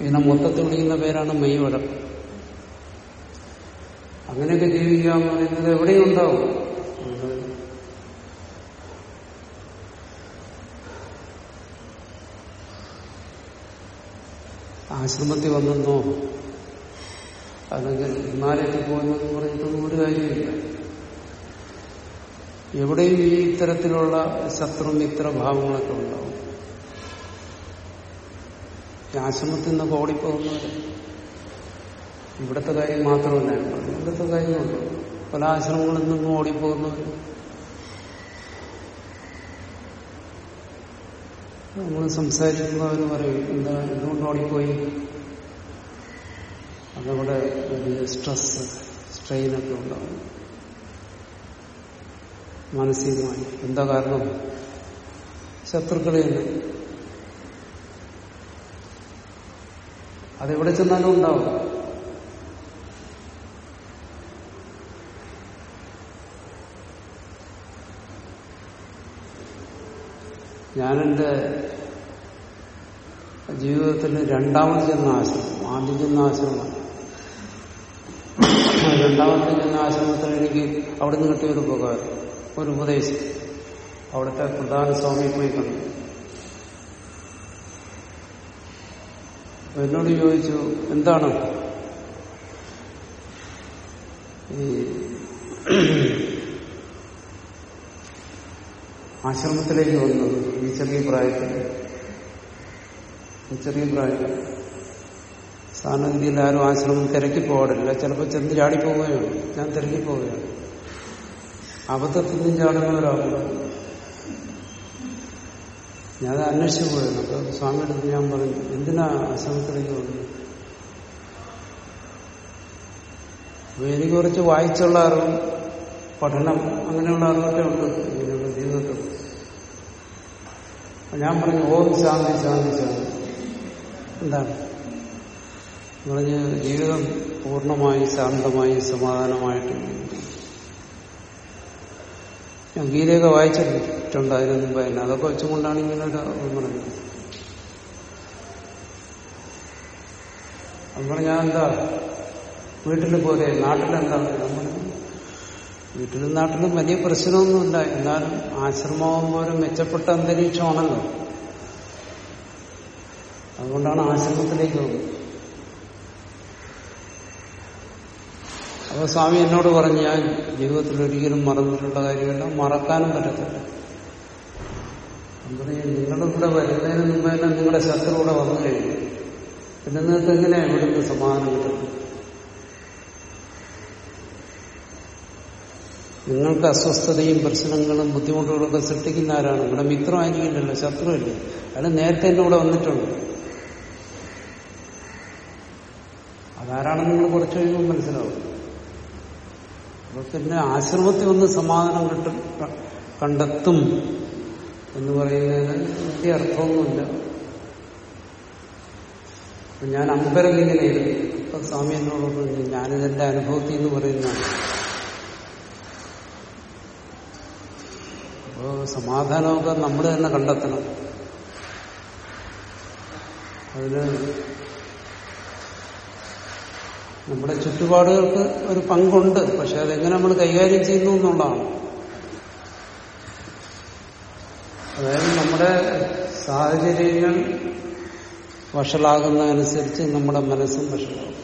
ഇതിനെ മൊത്തത്തിൽ വിളിക്കുന്ന പേരാണ് മെയ്വഴക്കം. അങ്ങനെയൊക്കെ ജീവിക്കാമെന്ന് പറയുന്നത് എവിടെയും ഉണ്ടാവും ആശ്രമത്തിൽ വന്നെന്നോ അല്ലെങ്കിൽ ഹിമാലയത്തിൽ പോകുന്നെന്ന് പറഞ്ഞിട്ടൊന്നും ഒരു കാര്യമില്ല. എവിടെയും ഈ ഇത്തരത്തിലുള്ള ശത്രു മിത്ര ഭാവങ്ങളൊക്കെ ഉണ്ടാവും. ആശ്രമത്തിൽ നിന്ന് ഓടിപ്പോകുന്നവർ ഇവിടുത്തെ കാര്യം മാത്രമല്ല. ഇവിടുത്തെ കാര്യമുണ്ട്. പല ആശ്രമങ്ങളിൽ നിന്നും ഓടിപ്പോകുന്നവർ നമ്മൾ സംസാരിക്കുമ്പോൾ അവർ പറയും എന്താ എന്തുകൊണ്ട് ഓടിപ്പോയി. അതവിടെ ഒരു സ്ട്രെസ് സ്ട്രെയിനൊക്കെ ഉണ്ടാവും. മാനസികമായി. എന്താ കാരണം? ശത്രുക്കളിൽ നിന്ന് അതെവിടെ ചെന്നാലും ഉണ്ടാവും. ഞാനെന്റെ ജീവിതത്തിൽ രണ്ടാമത് ചെന്ന ആശ്രമം ആദ്യം ചെന്ന ആശ്രമം രണ്ടാമത്തെ ചെന്ന ആശ്രമത്തിൽ എനിക്ക് അവിടുന്ന് കിട്ടിയ ഒരു ഉപകാരം ഒരു ഉപദേശം. അവിടുത്തെ പ്രധാന സ്വാമി പോയി കണ്ടു എന്നോട് ചോദിച്ചു എന്താണ്? ഈ ആശ്രമത്തിലേക്ക് വന്നത്. ഈ ചെറിയ പ്രായത്തിൽ. ഈ ചെറിയ പ്രായത്തിൽ. സാധാരണഗതിയിൽ ആരും ആശ്രമം തിരക്കി പോകാറില്ല. ചിലപ്പോൾ ചെന്ന് ചാടിപ്പോവുകയാണ്. ഞാൻ തിരക്കി പോവുകയാണ്. അബദ്ധത്തിൽ നിന്നും ഞാൻ അത് അന്വേഷിച്ചു പോയിരുന്നു. അപ്പൊ സ്വാമിയുടെ ഞാൻ പറഞ്ഞു എന്തിനാ ആശ്രമത്തിലേക്ക് വന്നു അപ്പൊ എനിക്ക് കുറച്ച് വായിച്ചുള്ള അറിവും പഠനം അങ്ങനെയുള്ള അറിവൊക്കെ ഉണ്ട്. അപ്പൊ ഞാൻ പറഞ്ഞു ഓം ശാന്തി ശാന്തി ശാന്തി. എന്താണ്? പറഞ്ഞ് ജീവിതം പൂർണമായി ശാന്തമായി സമാധാനമായിട്ട് ഞാൻ ഗീതയൊക്കെ വായിച്ചിട്ടുണ്ട് അതിനൊന്നും മുമ്പ് തന്നെ അതൊക്കെ വെച്ചുകൊണ്ടാണ് ഇങ്ങനെ ഒരു പറഞ്ഞത്. അപ്പോൾ ഞാൻ എന്താ? വീട്ടിൽ പോരെ നാട്ടിലെന്താ? നമ്മൾ വീട്ടിലും നാട്ടിലും വലിയ പ്രശ്നമൊന്നുമില്ല. എന്നാലും ആശ്രമമാകുമ്പോൾ ഒരു മെച്ചപ്പെട്ട അന്തരീക്ഷമാണല്ലോ. അതുകൊണ്ടാണ് ആശ്രമത്തിലേക്ക് പോകുന്നത്. അപ്പൊ സ്വാമി എന്നോട് പറഞ്ഞു ഞാൻ ജീവിതത്തിൽ ഒരിക്കലും മറന്നിട്ടുള്ള കാര്യമല്ല മറക്കാനും പറ്റത്തില്ല. നിങ്ങളിവിടെ വരുന്നതിന് മുമ്പ് നിങ്ങളുടെ ശത്രു ഇവിടെ വന്നു കഴിഞ്ഞു. പിന്നെ നിങ്ങൾക്ക് എങ്ങനെയാണ് ഇവിടുന്ന് സമാധാനം കിട്ടും നിങ്ങൾക്ക് അസ്വസ്ഥതയും പ്രശ്നങ്ങളും ബുദ്ധിമുട്ടുകളൊക്കെ സൃഷ്ടിക്കുന്ന ആരാണ് ഇവിടെ മിത്രമായിരിക്കില്ലല്ലോ ശത്രുവല്ലേ? അയാൾ നേരത്തെ എന്നെ ഇവിടെ വന്നിട്ടുണ്ട്. അതാരാണെന്ന് നിങ്ങൾ കുറച്ച് കഴിയുമ്പോൾ മനസ്സിലാവും. അപ്പൊ പിന്നെ ആശ്രമത്തിൽ ഒന്ന് സമാധാനം കിട്ടും കണ്ടെത്തും എന്ന് പറയുന്നതിന് വലിയ അർത്ഥമൊന്നുമില്ല. ഞാൻ അമ്പരം ഇങ്ങനെ ഇപ്പൊ സ്വാമി എന്നോട് പറഞ്ഞു ഞാനിതെന്റെ അനുഭവത്തിൽ എന്ന് പറയുന്നതാണ്. അപ്പോ സമാധാനമൊക്കെ നമ്മൾ തന്നെ കണ്ടെത്തണം. അതിന് നമ്മുടെ ചുറ്റുപാടുകൾക്ക് ഒരു പങ്കുണ്ട്. പക്ഷെ അതെങ്ങനെ നമ്മൾ കൈകാര്യം ചെയ്യുന്നു എന്നുള്ളതാണ്. അതായത് നമ്മുടെ സാഹചര്യങ്ങൾ വഷളാകുന്നതനുസരിച്ച് നമ്മുടെ മനസ്സും വഷളാകും.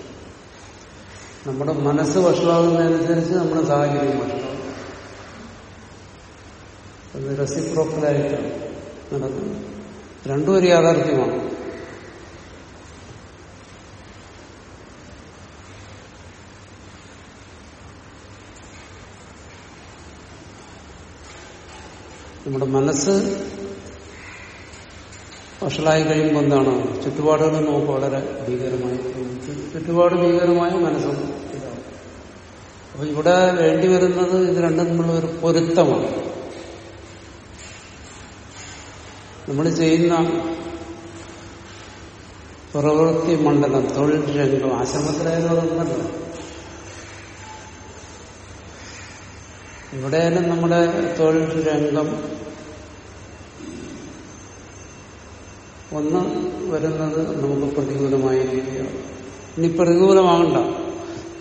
നമ്മുടെ മനസ്സ് വഷളാകുന്നതനുസരിച്ച് നമ്മുടെ സാഹചര്യം വഷളാകും. അത് റെസിപ്രോക്കലായിട്ടാണ് നടക്കുന്നത് രണ്ടും ഒരു യാഥാർത്ഥ്യമാണ്. നമ്മുടെ മനസ്സ് വഷളായി കഴിയുമ്പോൾ എന്താണ്? ചുറ്റുപാടുകൾ നമുക്ക് വളരെ ഭീകരമായി. ചുറ്റുപാട് ഭീകരമായ മനസ്സും ഇതാണ് അപ്പൊ ഇവിടെ വേണ്ടി വരുന്നത് ഇത് രണ്ടും തമ്മിലുള്ള ഒരു പൊരുത്തമാണ്. നമ്മൾ ചെയ്യുന്ന പ്രവൃത്തി മണ്ഡലം തൊഴിൽ രംഗം ആശ്രമത്തിലായാലും ഇവിടെയാലും നമ്മുടെ തൊഴിൽ രംഗം ഒന്ന് വരുന്നത് നമുക്ക് പ്രതികൂലമായ രീതിയാണ്. ഇനി പ്രതികൂലമാകണ്ട.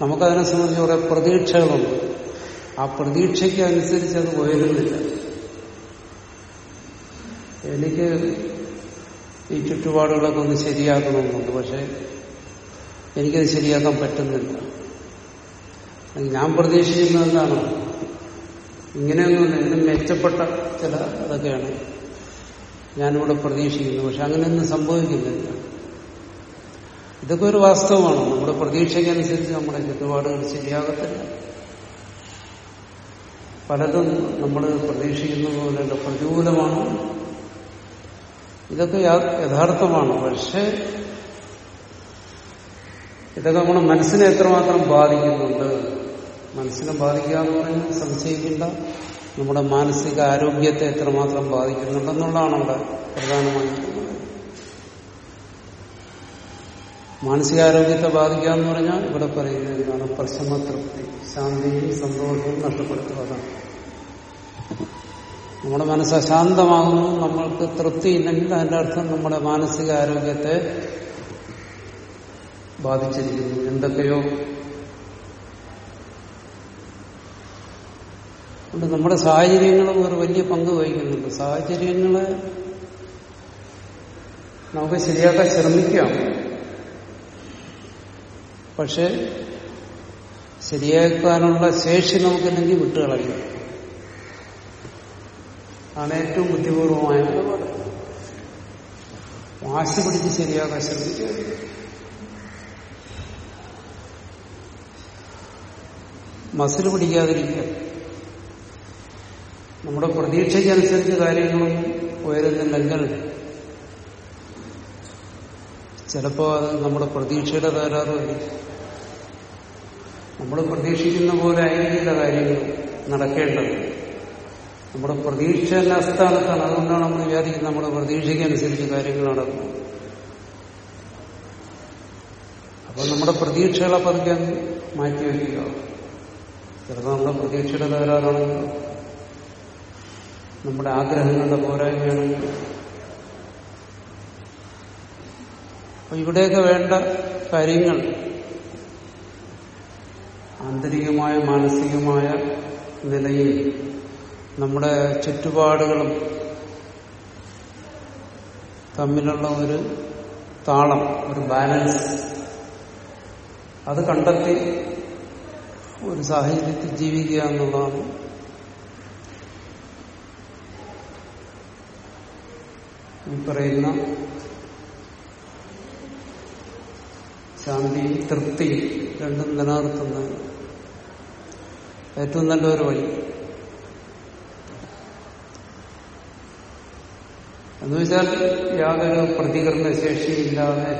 നമുക്കതിനെ സംബന്ധിച്ച് കുറെ പ്രതീക്ഷകളുണ്ട്. ആ പ്രതീക്ഷയ്ക്ക് അനുസരിച്ച് അത് ഉയരുന്നില്ല എനിക്ക് ഈ ചുറ്റുപാടുകളൊക്കെ ഒന്ന് ശരിയാക്കണമെന്നുണ്ട്. പക്ഷെ എനിക്കത് ശരിയാക്കാൻ പറ്റുന്നില്ല. ഞാൻ പ്രതീക്ഷിക്കുന്നത് എന്താണ്? ഇങ്ങനെയൊന്നുമില്ല. ഇതിന് മെച്ചപ്പെട്ട ചില ഇതൊക്കെയാണ് ഞാനിവിടെ പ്രതീക്ഷിക്കുന്നത്. പക്ഷെ അങ്ങനെയൊന്നും സംഭവിക്കുന്നില്ല. ഇതൊക്കെ ഒരു വാസ്തവമാണ്. നമ്മുടെ പ്രതീക്ഷയ്ക്കനുസരിച്ച് നമ്മുടെ ചുറ്റുപാടുകൾ ശരിയാകത്തില്ല. പലതും നമ്മൾ പ്രതീക്ഷിക്കുന്നതുപോലെ ഇതൊക്കെ യഥാർത്ഥമാണ്. പക്ഷേ ഇതൊക്കെ നമ്മുടെ മനസ്സിനെ എത്രമാത്രം ബാധിക്കുന്നുണ്ട്? മനസ്സിനെ ബാധിക്കുക എന്ന് പറയുന്നത് സംശയിക്കേണ്ട. നമ്മുടെ മാനസിക ആരോഗ്യത്തെ എത്രമാത്രം ബാധിക്കുന്നുണ്ടെന്നുള്ളതാണ് അവിടെ പ്രധാനമായിട്ടുള്ളത് മാനസികാരോഗ്യത്തെ ബാധിക്കുക എന്ന് പറഞ്ഞാൽ ഇവിടെ പറയുന്നത് എന്താണ്? പ്രശമതൃപ്തി ശാന്തിയും സന്തോഷവും നഷ്ടപ്പെടുത്തുക നമ്മുടെ മനസ്സ് അശാന്തമാകുന്നു നമ്മൾക്ക് തൃപ്തിയില്ലെങ്കിൽ അതിന്റെ അർത്ഥം നമ്മുടെ മാനസിക ആരോഗ്യത്തെ ബാധിച്ചിരിക്കുന്നു. എന്തൊക്കെയോ അതുകൊണ്ട് നമ്മുടെ സാഹചര്യങ്ങളും ഒരു വലിയ പങ്ക് വഹിക്കുന്നുണ്ട്. സാഹചര്യങ്ങളെ നമുക്ക് ശരിയാക്കാൻ ശ്രമിക്കാം. പക്ഷെ ശരിയാക്കാനുള്ള ശേഷി നമുക്കില്ലെങ്കിൽ വിട്ടുകളയും. ആണ് ഏറ്റവും ബുദ്ധിപൂർവമായ നിലപാട് വാശി പിടിച്ച് ശരിയാക്കാൻ ശ്രമിക്കുക. മസിൽ പിടിക്കാതിരിക്കുക. നമ്മുടെ പ്രതീക്ഷയ്ക്കനുസരിച്ച് കാര്യങ്ങളും ഉയരുന്നില്ലെങ്കിൽ ചിലപ്പോൾ അത് നമ്മുടെ പ്രതീക്ഷയുടെ തകരാറുമായിരിക്കും നമ്മൾ പ്രതീക്ഷിക്കുന്ന പോലെ ആയിരിക്കില്ല കാര്യങ്ങൾ നടക്കേണ്ടത്. നമ്മുടെ പ്രതീക്ഷ എന്ന അസ്ഥാനത്താണ്. അതുകൊണ്ടാണ് നമ്മൾ വിചാരിക്കുന്നത് നമ്മുടെ പ്രതീക്ഷയ്ക്കനുസരിച്ച് കാര്യങ്ങൾ നടക്കും. അപ്പൊ നമ്മുടെ പ്രതീക്ഷകളെ പതുക്കെ മാറ്റിവെക്കുക ചിലപ്പോൾ നമ്മുടെ പ്രതീക്ഷയുടെ തകരാറാണെങ്കിൽ നമ്മുടെ ആഗ്രഹങ്ങളുടെ പോരായ്മയാണെങ്കിൽ അപ്പൊ ഇവിടെയൊക്കെ വേണ്ട കാര്യങ്ങൾ ആന്തരികമായ മാനസികമായ നിലയിൽ നമ്മുടെ ചുറ്റുപാടുകളും തമ്മിലുള്ള ഒരു താളം ഒരു ബാലൻസ് അത് കണ്ടെത്തി ഒരു സാഹചര്യത്തിൽ ജീവിക്കുക എന്നുള്ളതാണ്. ഈ പറയുന്ന ശാന്തി തൃപ്തി രണ്ടും നിലനിർത്തുന്ന ഏറ്റവും നല്ലൊരു വഴി. എന്ന് വെച്ചാൽ യാതൊരു പ്രതികരണ ശേഷിയില്ലാതെ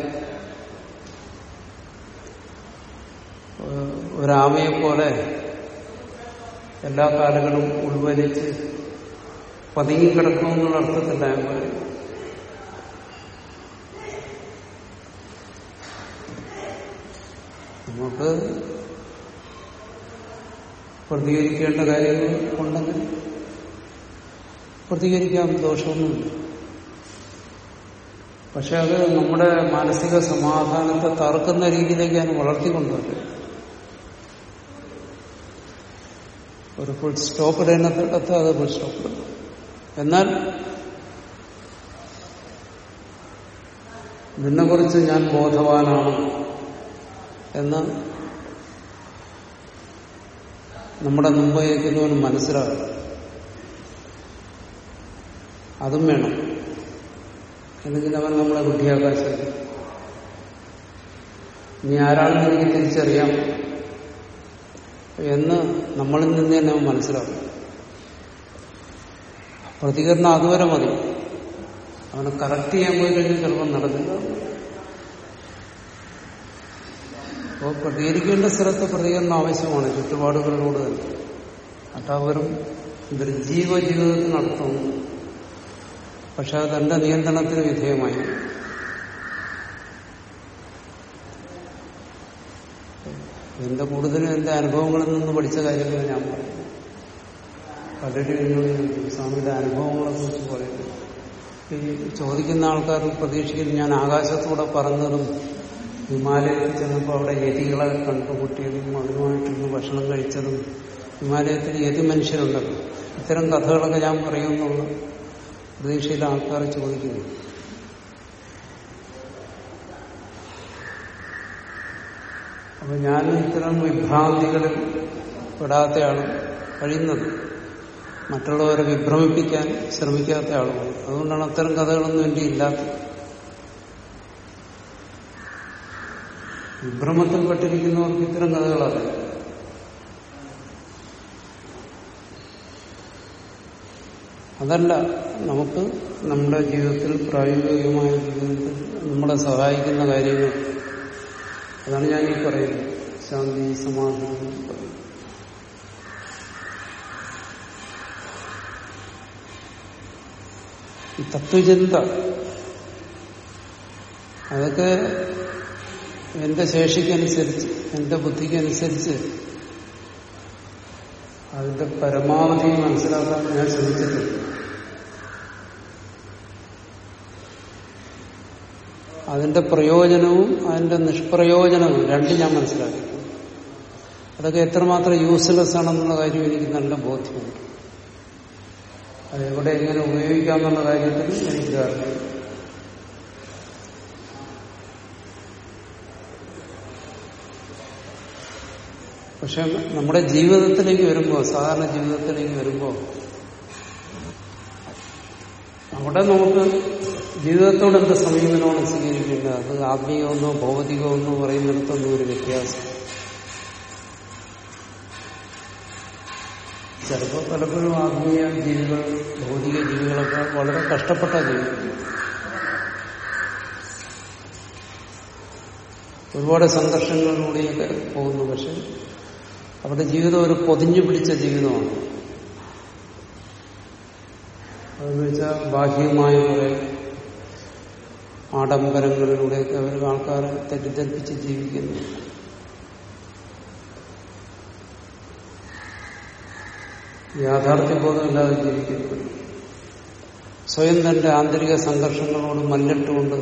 ഒരാമയെ പോലെ എല്ലാ കാലങ്ങളും ഉൾവലിച്ച് പതുങ്ങിക്കിടക്കണമെന്നുള്ള അർത്ഥത്തില്ല ഞാൻ പറയുന്നത്. നമുക്ക് പ്രതികരിക്കേണ്ട കാര്യങ്ങൾ ഉണ്ടെങ്കിൽ പ്രതികരിക്കാം ദോഷമൊന്നുമില്ല. പക്ഷെ അത് നമ്മുടെ മാനസിക സമാധാനത്തെ തറക്കുന്ന രീതിയിലേക്കാണ് വളർത്തിക്കൊണ്ടുവരുന്നത് ഒരു ഫുൾ സ്റ്റോപ്പ് ഇടേണ്ടത് അത് ഫുൾ സ്റ്റോപ്പ് ഇടും. എന്നാൽ നിന്നെക്കുറിച്ച് ഞാൻ ബോധവാനാണ് എന്ന് നമ്മുടെ മുമ്പ് കേൾക്കുന്നവന് മനസ്സിലാകും. അതും വേണം. അല്ലെങ്കിൽ അവൻ നമ്മളെ ശ്രമിക്കും. നീ ആരാണെന്ന് എനിക്ക് തിരിച്ചറിയാം. എന്ന് നമ്മളിൽ നിന്ന് തന്നെ അവൻ മനസ്സിലാക്കും. പ്രതികരണം അതുവരെ മതി. അവനെ കറക്റ്റ് ചെയ്യാൻ പോയി കഴിഞ്ഞാൽ ചിലപ്പോൾ നടക്കില്ല. അപ്പോൾ പ്രതികരിക്കേണ്ട സ്ഥലത്ത് പ്രതികരണം ആവശ്യമാണ്. ചുറ്റുപാടുകളിലൂടെ തന്നെ. അട്ടാവരും ജീവജീവിതത്തിൽ ജീവിതത്തിൽ നടത്തുന്നു. പക്ഷെ അത് തന്റെ നിയന്ത്രണത്തിന് വിധേയമായി. എന്റെ കൂടുതലും എന്റെ അനുഭവങ്ങളിൽ നിന്ന് പഠിച്ച കാര്യങ്ങൾ ഞാൻ പറയുന്നു. പലരും സ്വാമിയുടെ അനുഭവങ്ങളെ കുറിച്ച് പറയുന്നു. ഈ ചോദിക്കുന്ന ആൾക്കാർ പ്രതീക്ഷിക്കുന്നു ഞാൻ ആകാശത്തൂടെ പറഞ്ഞതും ഹിമാലയത്തിൽ ചെന്നപ്പോൾ അവിടെ യതികളെ കണ്ടുകൂട്ടിയതും അതുമായിട്ടൊന്ന് ഭക്ഷണം കഴിച്ചതും ഹിമാലയത്തിൽ എതി മനുഷ്യരുണ്ടല്ലോ? ഇത്തരം കഥകളൊക്കെ ഞാൻ പറയുമെന്നുള്ള പ്രതീക്ഷയിൽ ആൾക്കാർ ചോദിക്കുന്നു. അപ്പൊ ഞാൻ ഇത്തരം വിഭ്രാന്തികളിൽ പെടാത്തയാണ് കഴിയുന്നത് മറ്റുള്ളവരെ വിഭ്രമിപ്പിക്കാൻ ശ്രമിക്കാത്ത ആളുകൾ അതുകൊണ്ടാണ് അത്തരം കഥകളൊന്നും എന്റെ ഇല്ലാത്തത്. വിഭ്രമത്തിൽപ്പെട്ടിരിക്കുന്നവർക്ക് ഇത്തരം കഥകളറിയാം. അതല്ല നമുക്ക് നമ്മുടെ ജീവിതത്തിൽ പ്രായോഗികമായ ജീവിതത്തിൽ നമ്മളെ സഹായിക്കുന്ന കാര്യങ്ങൾ. അതാണ് ഞാൻ ഈ പറയുന്നത്. ശാന്തി സമാധാനം ഈ തത്വചിന്ത അതൊക്കെ എന്റെ ശേഷിക്കനുസരിച്ച് എന്റെ ബുദ്ധിക്കനുസരിച്ച് അതിന്റെ പരമാവധി മനസ്സിലാക്കാൻ ഞാൻ ശ്രമിച്ചിട്ടുണ്ട്. അതിന്റെ പ്രയോജനവും അതിന്റെ നിഷ്പ്രയോജനവും രണ്ടും ഞാൻ മനസ്സിലാക്കി. അതൊക്കെ എത്രമാത്രം യൂസ്ലെസ് ആണെന്നുള്ള കാര്യം എനിക്ക് നല്ല ബോധ്യമുണ്ട്. അത് എവിടെ എങ്ങനെ ഉപയോഗിക്കാമെന്നുള്ള കാര്യത്തിൽ എനിക്ക് അറിയാം. പക്ഷെ നമ്മുടെ ജീവിതത്തിലേക്ക് വരുമ്പോൾ സാധാരണ ജീവിതത്തിലേക്ക് വരുമ്പോൾ അവിടെ നമുക്ക് ജീവിതത്തോട് എന്ത് സമീപനമാണ് സ്വീകരിക്കേണ്ടത്? അത് ആത്മീയമെന്നോ ഭൗതികമെന്നോ പറയുന്നിടത്തൊന്നും ഒരു വ്യത്യാസം. ചിലപ്പോൾ പലപ്പോഴും ആത്മീയ ജീവികൾ ഭൗതിക ജീവികളൊക്കെ വളരെ കഷ്ടപ്പെട്ട ജീവിക്കുന്നു ഒരുപാട് സംഘർഷങ്ങളിലൂടെയൊക്കെ പോകുന്നു. പക്ഷെ അവരുടെ ജീവിതം ഒരു പൊതിഞ്ഞു പിടിച്ച ജീവിതമാണ്. അതെന്ന് വെച്ചാൽ ബാഹ്യമായ കുറെ ആഡംബരങ്ങളിലൂടെയൊക്കെ അവർ ആൾക്കാരെ തെറ്റിദ്ധരിപ്പിച്ച് ജീവിക്കുന്നു. യാഥാർത്ഥ്യ ബോധമില്ലാതെ ജീവിക്കുന്നു. സ്വയം തന്റെ ആന്തരിക സംഘർഷങ്ങളോട് മല്ലിട്ടുകൊണ്ട്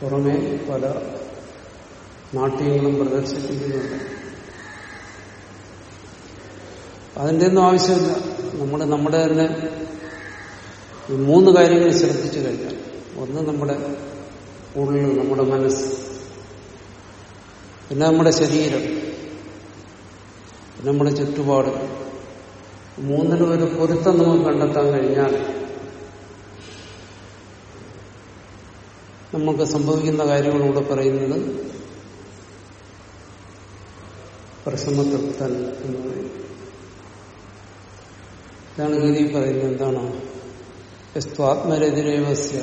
പുറമെ പല നാട്യങ്ങളും പ്രദർശിപ്പിക്കുന്നുണ്ട്. അതിന്റെ ഒന്നും ആവശ്യമില്ല. നമ്മൾ നമ്മുടെ തന്നെ മൂന്ന് കാര്യങ്ങൾ ശ്രദ്ധിച്ചു കഴിഞ്ഞാൽ ഒന്ന് നമ്മുടെ ഉള്ളിൽ നമ്മുടെ മനസ്സ് പിന്നെ നമ്മുടെ ശരീരം പിന്നെ നമ്മുടെ ചുറ്റുപാട്. മൂന്നിനും ഒരു പൊരുത്തം നമുക്ക് കണ്ടെത്താൻ കഴിഞ്ഞാൽ നമുക്ക് സംഭവിക്കുന്ന കാര്യങ്ങളൂടെ പറയുന്നത് പ്രസമതൃപ്തൻ എന്ന് പറയും ഇതാണ് ഗീതി പറയുന്നത് എന്താണ്? യസ്തു ആത്മരതിരേവസ്യ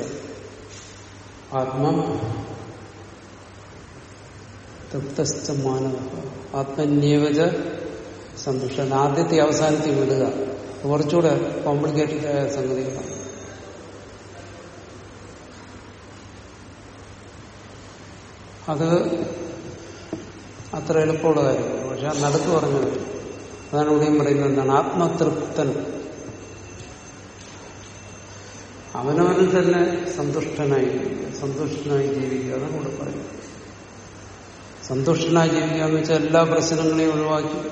ആത്മ തൃപ്തസ്ഥ മാനവ. ആത്മന്യവച സന്തുഷ്ടൻ ആദ്യത്തെ അവസാനത്തിൽ വിടുക. കുറച്ചുകൂടെ കോംപ്ലിക്കേറ്റഡ് ആയ സംഗതികളാണ് അത് അത്ര എളുപ്പമുള്ള കാര്യമാണ് പക്ഷെ നടുക്ക് പറഞ്ഞത്. അതാണ് ഇവിടെയും പറയുന്നത് എന്താണ്? ആത്മതൃപ്തൻ. അവനവനിൽ തന്നെ സന്തുഷ്ടനായി സന്തുഷ്ടനായി ജീവിക്കുക അതാണ് ഇവിടെ പറയുന്നത്. സന്തുഷ്ടനായി ജീവിക്കുക എന്ന് വെച്ചാൽ എല്ലാ പ്രശ്നങ്ങളെയും ഒഴിവാക്കി.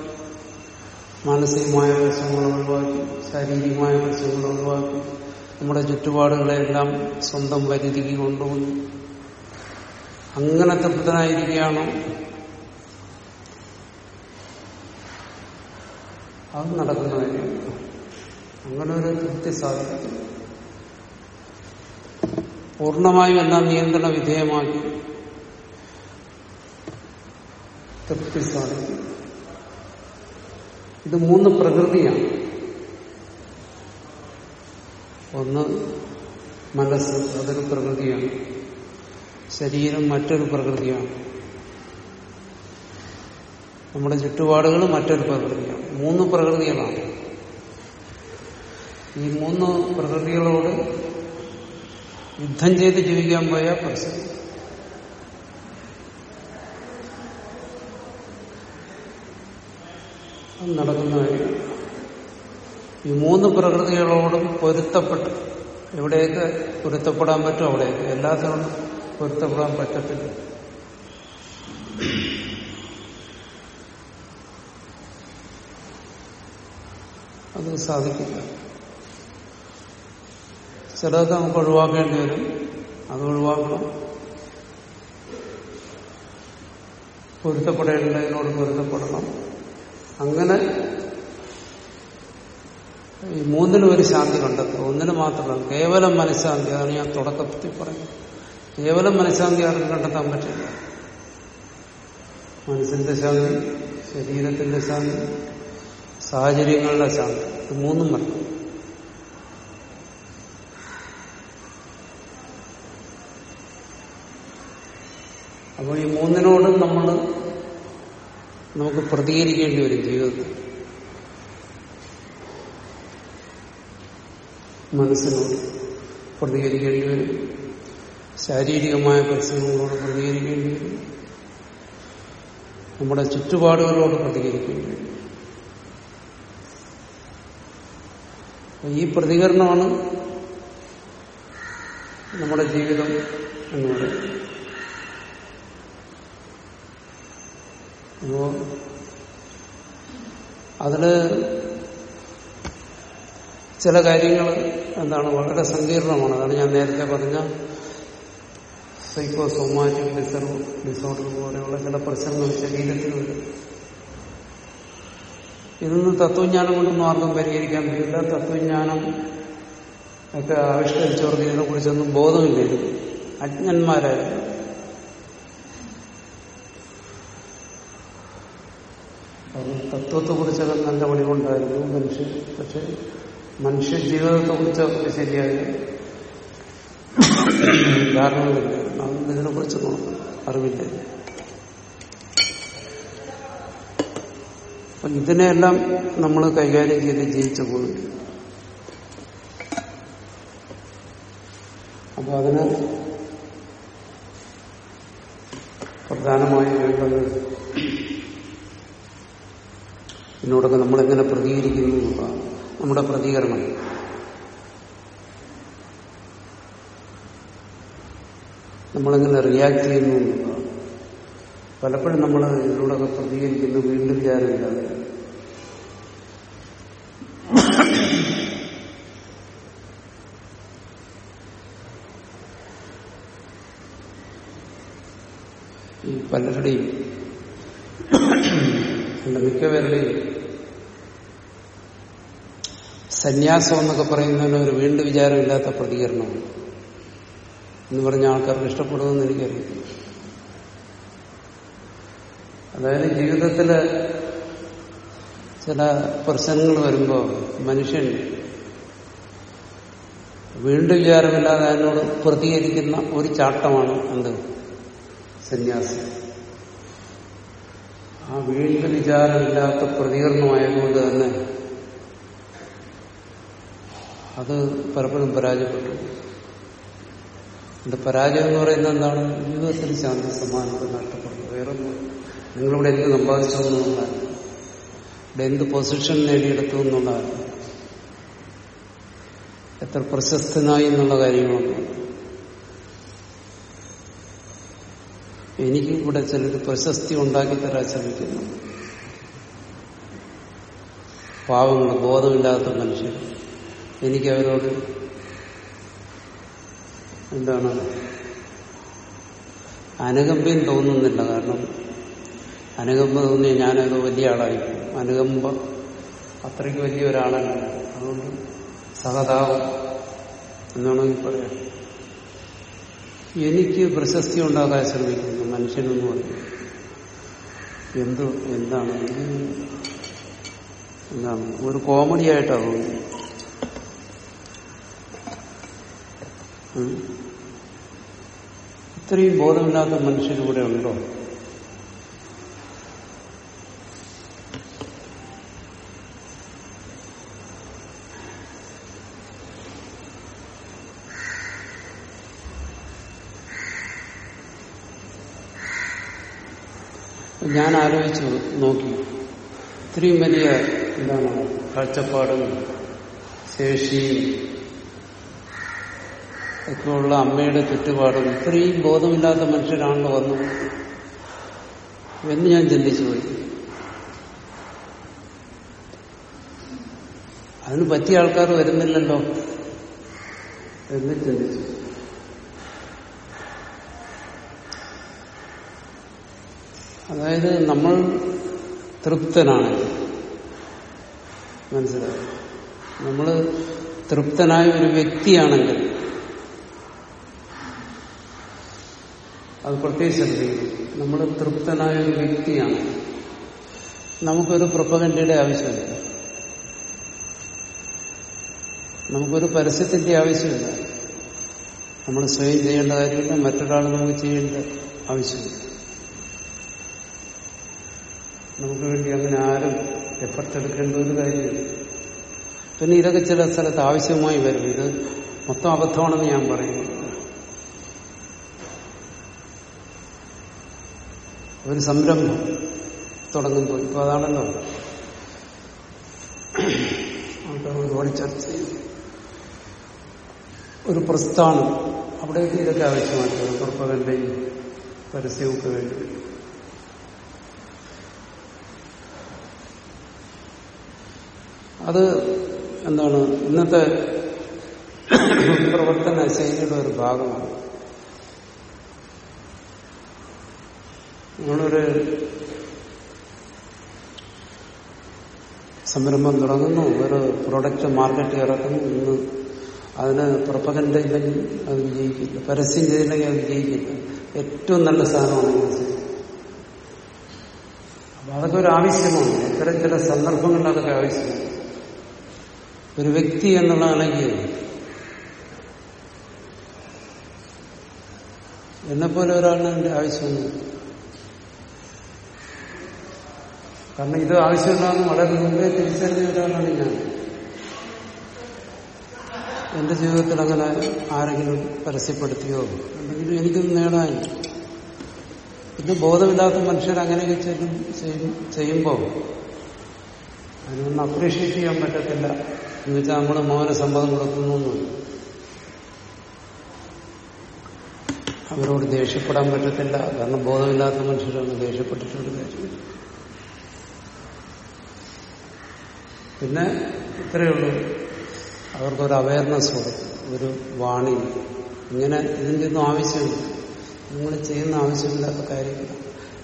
മാനസികമായ പ്രശ്നങ്ങൾ ഒഴിവാക്കി. ശാരീരികമായ പ്രശ്നങ്ങൾ ഒഴിവാക്കി. നമ്മുടെ ചുറ്റുപാടുകളെല്ലാം സ്വന്തം പരിധിക്ക് കൊണ്ടുവന്നു അങ്ങനെ തൃപ്തനായിരിക്കുകയാണോ അത് നടക്കുന്ന കാര്യമാണ് അങ്ങനെ ഒരു തൃപ്തി സാധിക്കും പൂർണമായും എല്ലാം നിയന്ത്രണ വിധേയമാക്കി. തൃപ്തി സാധിക്കും ഇത് മൂന്ന് പ്രകൃതിയാണ്. ഒന്ന് മനസ്സ് അതൊരു പ്രകൃതിയാണ്. ശരീരം മറ്റൊരു പ്രകൃതിയാണ്. നമ്മുടെ ചുറ്റുപാടുകൾ മറ്റൊരു പ്രകൃതിയാണ്. മൂന്ന് പ്രകൃതികളാണ്. ഈ മൂന്ന് പ്രകൃതികളോട് യുദ്ധം ചെയ്ത് ജീവിക്കാൻ പോയാൽ പ്രശ്നം. നടക്കുന്ന കാര്യമാണ്. ഈ മൂന്ന് പ്രകൃതികളോടും പൊരുത്തപ്പെട്ട്. എവിടെയൊക്കെ പൊരുത്തപ്പെടാൻ പറ്റും അവിടെയൊക്കെ. എല്ലാത്തിനോടും പൊരുത്തപ്പെടാൻ പറ്റത്തില്ല. അത് സാധിക്കില്ല. ചിലതൊക്കെ നമുക്ക് ഒഴിവാക്കേണ്ടി വരും. അത് ഒഴിവാക്കണം. പൊരുത്തപ്പെടേണ്ടതിനോട് പൊരുത്തപ്പെടണം. അങ്ങനെ ഈ മൂന്നിനും ഒരു ശാന്തി കണ്ടെത്തുക. ഒന്നിന് മാത്രമല്ല കേവലം മനഃശാന്തി. അതാണ് ഞാൻ തുടക്കത്തിൽ പറയുന്നത് കേവലം മനഃശാന്തി ആർക്കും കണ്ടെത്താൻ പറ്റില്ല. മനസ്സിന്റെ ശാന്തി ശരീരത്തിന്റെ ശാന്തി സാഹചര്യങ്ങളുടെ ശാന്തി. ഇത് മൂന്നും വരണം അപ്പോൾ ഈ മൂന്നിനോടും നമ്മൾ നമുക്ക് പ്രതികരിക്കേണ്ടി വരും ജീവിതത്തിൽ. മനസ്സിനോട് പ്രതികരിക്കേണ്ടി വരും. ശാരീരികമായ പ്രശ്നങ്ങളോട് പ്രതികരിക്കേണ്ടി വരും. നമ്മുടെ ചുറ്റുപാടുകളോട് പ്രതികരിക്കേണ്ടി വരും. ഈ പ്രതികരണമാണ് നമ്മുടെ ജീവിതം എന്ന് പറയുന്നത്. അപ്പോ അതിൽ ചില കാര്യങ്ങൾ എന്താണ് വളരെ സങ്കീർണമാണ്. അതാണ് ഞാൻ നേരത്തെ പറഞ്ഞ സൈക്കോ സോമാറ്റിക് ഡിസോർഡർ ഡിസോർഡർ പോലെയുള്ള ചില പ്രശ്നങ്ങൾ ശരീരത്തിൽ വരും. ഇതൊന്നും തത്വജ്ഞാനം കൊണ്ടൊന്നും ആർക്കും പരിഹരിക്കാൻ പറ്റില്ല. തത്വജ്ഞാനം ഒക്കെ ആവിഷ്കരിച്ചവർക്ക് ഇതിനെ കുറിച്ചൊന്നും ബോധമില്ലായിരുന്നു അജ്ഞന്മാരായിരുന്നു. കാരണം തത്വത്തെക്കുറിച്ചൊക്കെ നല്ല വെളിവുണ്ടായിരുന്നു മനുഷ്യൻ പക്ഷെ മനുഷ്യ ജീവിതത്തെക്കുറിച്ചൊക്കെ ശരിയായ ധാരണകളില്ല. ഇതിനെ ഇതിനെക്കുറിച്ച് അറിവില്ല. അപ്പൊ ഇതിനെല്ലാം നമ്മൾ കൈകാര്യം ചെയ്ത് ജീവിച്ചു പോയി അപ്പൊ അതിന് പ്രധാനമായും വേണ്ടത് ഇതിനോടൊക്കെ നമ്മളെങ്ങനെ പ്രതികരിക്കുന്നു എന്നുള്ളതാണ് നമ്മുടെ പ്രതികരണം. നമ്മളെങ്ങനെ റിയാക്ട് ചെയ്യുന്നു പലപ്പോഴും നമ്മൾ ഇതിനോടൊക്കെ പ്രതികരിക്കുന്നു വീണ്ടും വിചാരമില്ലാതെ പലരുടെയും മിക്കവരുടെയും സന്യാസം എന്നൊക്കെ പറയുന്നതിന് ഒരു വീണ്ടും വിചാരമില്ലാത്ത പ്രതികരണമാണ്. എന്ന് പറഞ്ഞ ആൾക്കാർക്ക് ഇഷ്ടപ്പെടുമെന്ന് എനിക്കറിയില്ല. അതായത് ജീവിതത്തിൽ ചില പ്രശ്നങ്ങൾ വരുമ്പോൾ മനുഷ്യൻ വീണ്ടും വിചാരമില്ലാതെ അതിനോട് പ്രതികരിക്കുന്ന ഒരു ചാട്ടമാണ് എന്ത്? സന്യാസം. ആ വീണ്ടും വിചാരമില്ലാത്ത പ്രതികരണമായതുകൊണ്ട് തന്നെ അത് പലപ്പോഴും പരാജയപ്പെട്ടു. എന്റെ പരാജയം എന്ന് പറയുന്നത് എന്താണ്? ജീവിതത്തിൽ ശാന്തി സമാനത നഷ്ടപ്പെട്ടു. വേറൊന്നും നിങ്ങളിവിടെ എന്ത് സമ്പാദിച്ചു എന്നുള്ളതാണ് ഇവിടെ എന്ത് പൊസിഷൻ നേടിയെടുത്തു എന്നുള്ളതാണ് എത്ര പ്രശസ്തനായി എന്നുള്ള കാര്യങ്ങളൊന്നും എനിക്കും ഇവിടെ ചില പ്രശസ്തി ഉണ്ടാക്കി തരാൻ ശ്രമിക്കുന്നു. പാവങ്ങൾ ബോധമില്ലാത്ത മനുഷ്യർ എനിക്ക് അവരോട് എന്താണ് അനുകമ്പയും തോന്നുന്നില്ല. കാരണം അനുകമ്പ തോന്നിയ ഞാനത് വലിയ ആളായി അനുകമ്പ അത്രയ്ക്ക് വലിയ ഒരാളല്ല അതുകൊണ്ട് സഹതാപം എന്നാണെങ്കിൽ പറയാം. എനിക്ക് പ്രശസ്തി ഉണ്ടാക്കാൻ ശ്രമിക്കുന്നു. മനുഷ്യനെന്ന് പറയും എന്ത് എന്താണ്? എന്താണ്? ഒരു കോമഡി ആയിട്ടാണ് തോന്നുന്നത് ഇത്രയും ബോധമില്ലാത്ത മനുഷ്യരിവിടെ ഉണ്ടോ? ഞാൻ ആലോചിച്ചു നോക്കി. ഇത്രയും വലിയ എന്താണ് കാഴ്ചപ്പാടും ശേഷിയും. ഒക്കെയുള്ള അമ്മയുടെ ചുറ്റുപാടും ഇത്രയും ബോധമില്ലാത്ത മനുഷ്യരാണല്ലോ വന്നു. എന്ന് ഞാൻ ചിന്തിച്ചു പോയി. അതിന് പറ്റിയ ആൾക്കാർ വരുന്നില്ലല്ലോ എന്ന് ചിന്തിച്ചു. അതായത് നമ്മൾ തൃപ്തനാണ്. മനസ്സിലായി? നമ്മൾ തൃപ്തനായ ഒരു വ്യക്തിയാണെങ്കിൽ അത് പ്രത്യേകിച്ച് നമ്മൾ തൃപ്തനായ ഒരു വ്യക്തിയാണ്. നമുക്കൊരു പ്രൊപ്പഗൻഡയുടെ ആവശ്യമില്ല. നമുക്കൊരു പരസ്യത്തിന്റെ ആവശ്യമില്ല. നമ്മൾ സ്വയം ചെയ്യേണ്ട കാര്യമില്ല മറ്റൊരാൾ നമുക്ക് ചെയ്യേണ്ട ആവശ്യമില്ല. നമുക്ക് വേണ്ടി അങ്ങനെ ആരും എഫർട്ട് എടുക്കേണ്ട ഒരു കാര്യമില്ല. പിന്നെ ഇതൊക്കെ ചില സ്ഥലത്ത് ആവശ്യമായി വരും ഇത് മൊത്തം അബദ്ധമാണെന്ന് ഞാൻ പറയുന്നു. ഒരു സംരംഭം തുടങ്ങുമ്പോൾ ഇപ്പൊ അതാണല്ലോ. ആൾക്കാർ ഒരുപാട് ചർച്ച ചെയ്യും ഒരു പ്രസ്ഥാനം. അവിടെ ഇതൊക്കെ ആവശ്യമായിട്ട് പ്രപ്പകന്റെയും പരസ്യമൊക്കെ വേണ്ടി അത് എന്താണ്? ഇന്നത്തെ പ്രവർത്തന ശൈലിയുടെ ഒരു ഭാഗമാണ്. നിങ്ങളൊരു സംരംഭം തുടങ്ങുന്നു. ഒരു പ്രൊഡക്റ്റ് മാർക്കറ്റ് ഇറക്കുന്നു ഇന്ന് അതിന് പ്രൊപ്പകണ്ട ഇല്ലെങ്കിൽ അത് വിജയിക്കില്ല. പരസ്യം ചെയ്തില്ലെങ്കിൽ അത് വിജയിക്കില്ല. ഏറ്റവും നല്ല സാധനമാണ് അപ്പൊ അതൊക്കെ ഒരു ആവശ്യമാണ്. ഇത്തരം ചില സന്ദർഭങ്ങളിൽ അതൊക്കെ ആവശ്യമാണ്. ഒരു വ്യക്തി എന്നുള്ളതാണെങ്കിൽ എന്നെപ്പോലെ ഒരാളിന് അതിന്റെ ആവശ്യമൊന്നുമില്ല. കാരണം ഇത് ആവശ്യമുണ്ടാകുന്ന വളരെ മുമ്പേ തിരിച്ചറിഞ്ഞ ഒരാളാണ് ഞാൻ. എന്റെ ജീവിതത്തിൽ അങ്ങനെ ആരെങ്കിലും പരസ്യപ്പെടുത്തിയോ? എന്തെങ്കിലും എനിക്കൊന്നും നേടാനില്ല ഇത് ബോധമില്ലാത്ത മനുഷ്യർ അങ്ങനെയൊക്കെ ചെയ്യും ചെയ്യും ചെയ്യുമ്പോൾ അതിനൊന്നും അപ്രീഷിയേറ്റ് ചെയ്യാൻ പറ്റത്തില്ല. എന്ന് വെച്ചാൽ നമ്മൾ മൗന സമ്മതം കൊടുക്കുന്നു അവരോട് ദേഷ്യപ്പെടാൻ പറ്റത്തില്ല. കാരണം ബോധമില്ലാത്ത മനുഷ്യരൊന്നും ദേഷ്യപ്പെട്ടിട്ടുണ്ട് കാര്യം. പിന്നെ ഇത്രയേ ഉള്ളൂ. അവർക്കൊരു അവയർനെസ് കൊടുക്കും ഒരു വാണി. ഇങ്ങനെ ഇതിന്റെ ഒന്നും ആവശ്യമില്ല. നിങ്ങൾ ചെയ്യുന്ന ആവശ്യമില്ലാത്ത കാര്യമില്ല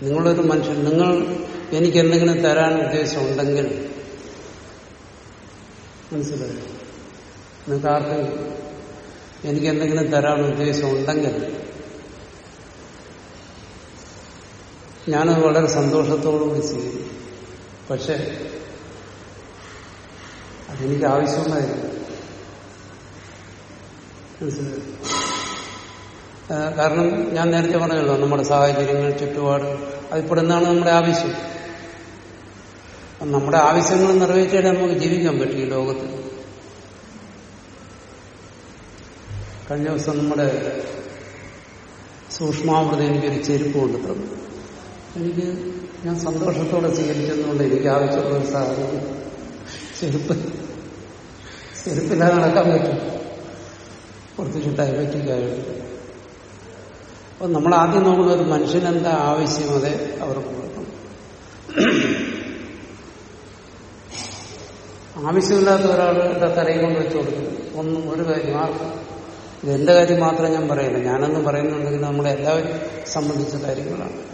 നിങ്ങളൊരു മനുഷ്യൻ നിങ്ങൾ എനിക്ക് എന്തെങ്കിലും തരാൻ ഉദ്ദേശമുണ്ടെങ്കിൽ മനസ്സിലായി? നിങ്ങൾക്ക് ആർക്കും എനിക്ക് എന്തെങ്കിലും തരാൻ ഉദ്ദേശമുണ്ടെങ്കിൽ ഞാനത് വളരെ സന്തോഷത്തോടുകൂടി ചെയ്യും. പക്ഷെ അതെനിക്ക് ആവശ്യമുണ്ടായിരുന്നു കാരണം ഞാൻ നേരത്തെ പറഞ്ഞല്ലോ നമ്മുടെ സാഹചര്യങ്ങൾ ചുറ്റുപാട് അതിൽപ്പെടുന്നതാണ് നമ്മുടെ ആവശ്യം? നമ്മുടെ ആവശ്യങ്ങൾ നിറവേറ്റിയാലേ നമുക്ക് ജീവിക്കാൻ പറ്റും ഈ ലോകത്ത്. കഴിഞ്ഞ ദിവസം നമ്മുടെ സൂക്ഷ്മാവൃതി എനിക്കൊരു ചെരുപ്പ് കൊണ്ട് എനിക്ക് ഞാൻ സന്തോഷത്തോടെ സ്വീകരിച്ചതുകൊണ്ട് എനിക്ക് ആവശ്യമുള്ള ഒരു ചെരുപ്പ്. ചെരുപ്പില്ലാതെ നടക്കാൻ പറ്റും. കുറച്ച് ഡയബറ്റിക് ആയിട്ട് അപ്പൊ നമ്മൾ ആദ്യം നോക്കുന്ന ഒരു മനുഷ്യനെന്താ ആവശ്യം അതെ അവർക്ക് കൊടുക്കണം ആവശ്യമില്ലാത്ത ഒരാളുടെ തലയും കൊണ്ട് വെച്ച് കൊടുക്കും. ഒന്നും ഒരു കാര്യം ആർക്കും. ഇത് എന്റെ കാര്യം മാത്രം ഞാൻ പറയില്ല. ഞാനൊന്നും പറയുന്നുണ്ടെങ്കിൽ നമ്മളെ എല്ലാവരും സംബന്ധിച്ച കാര്യങ്ങളാണ്.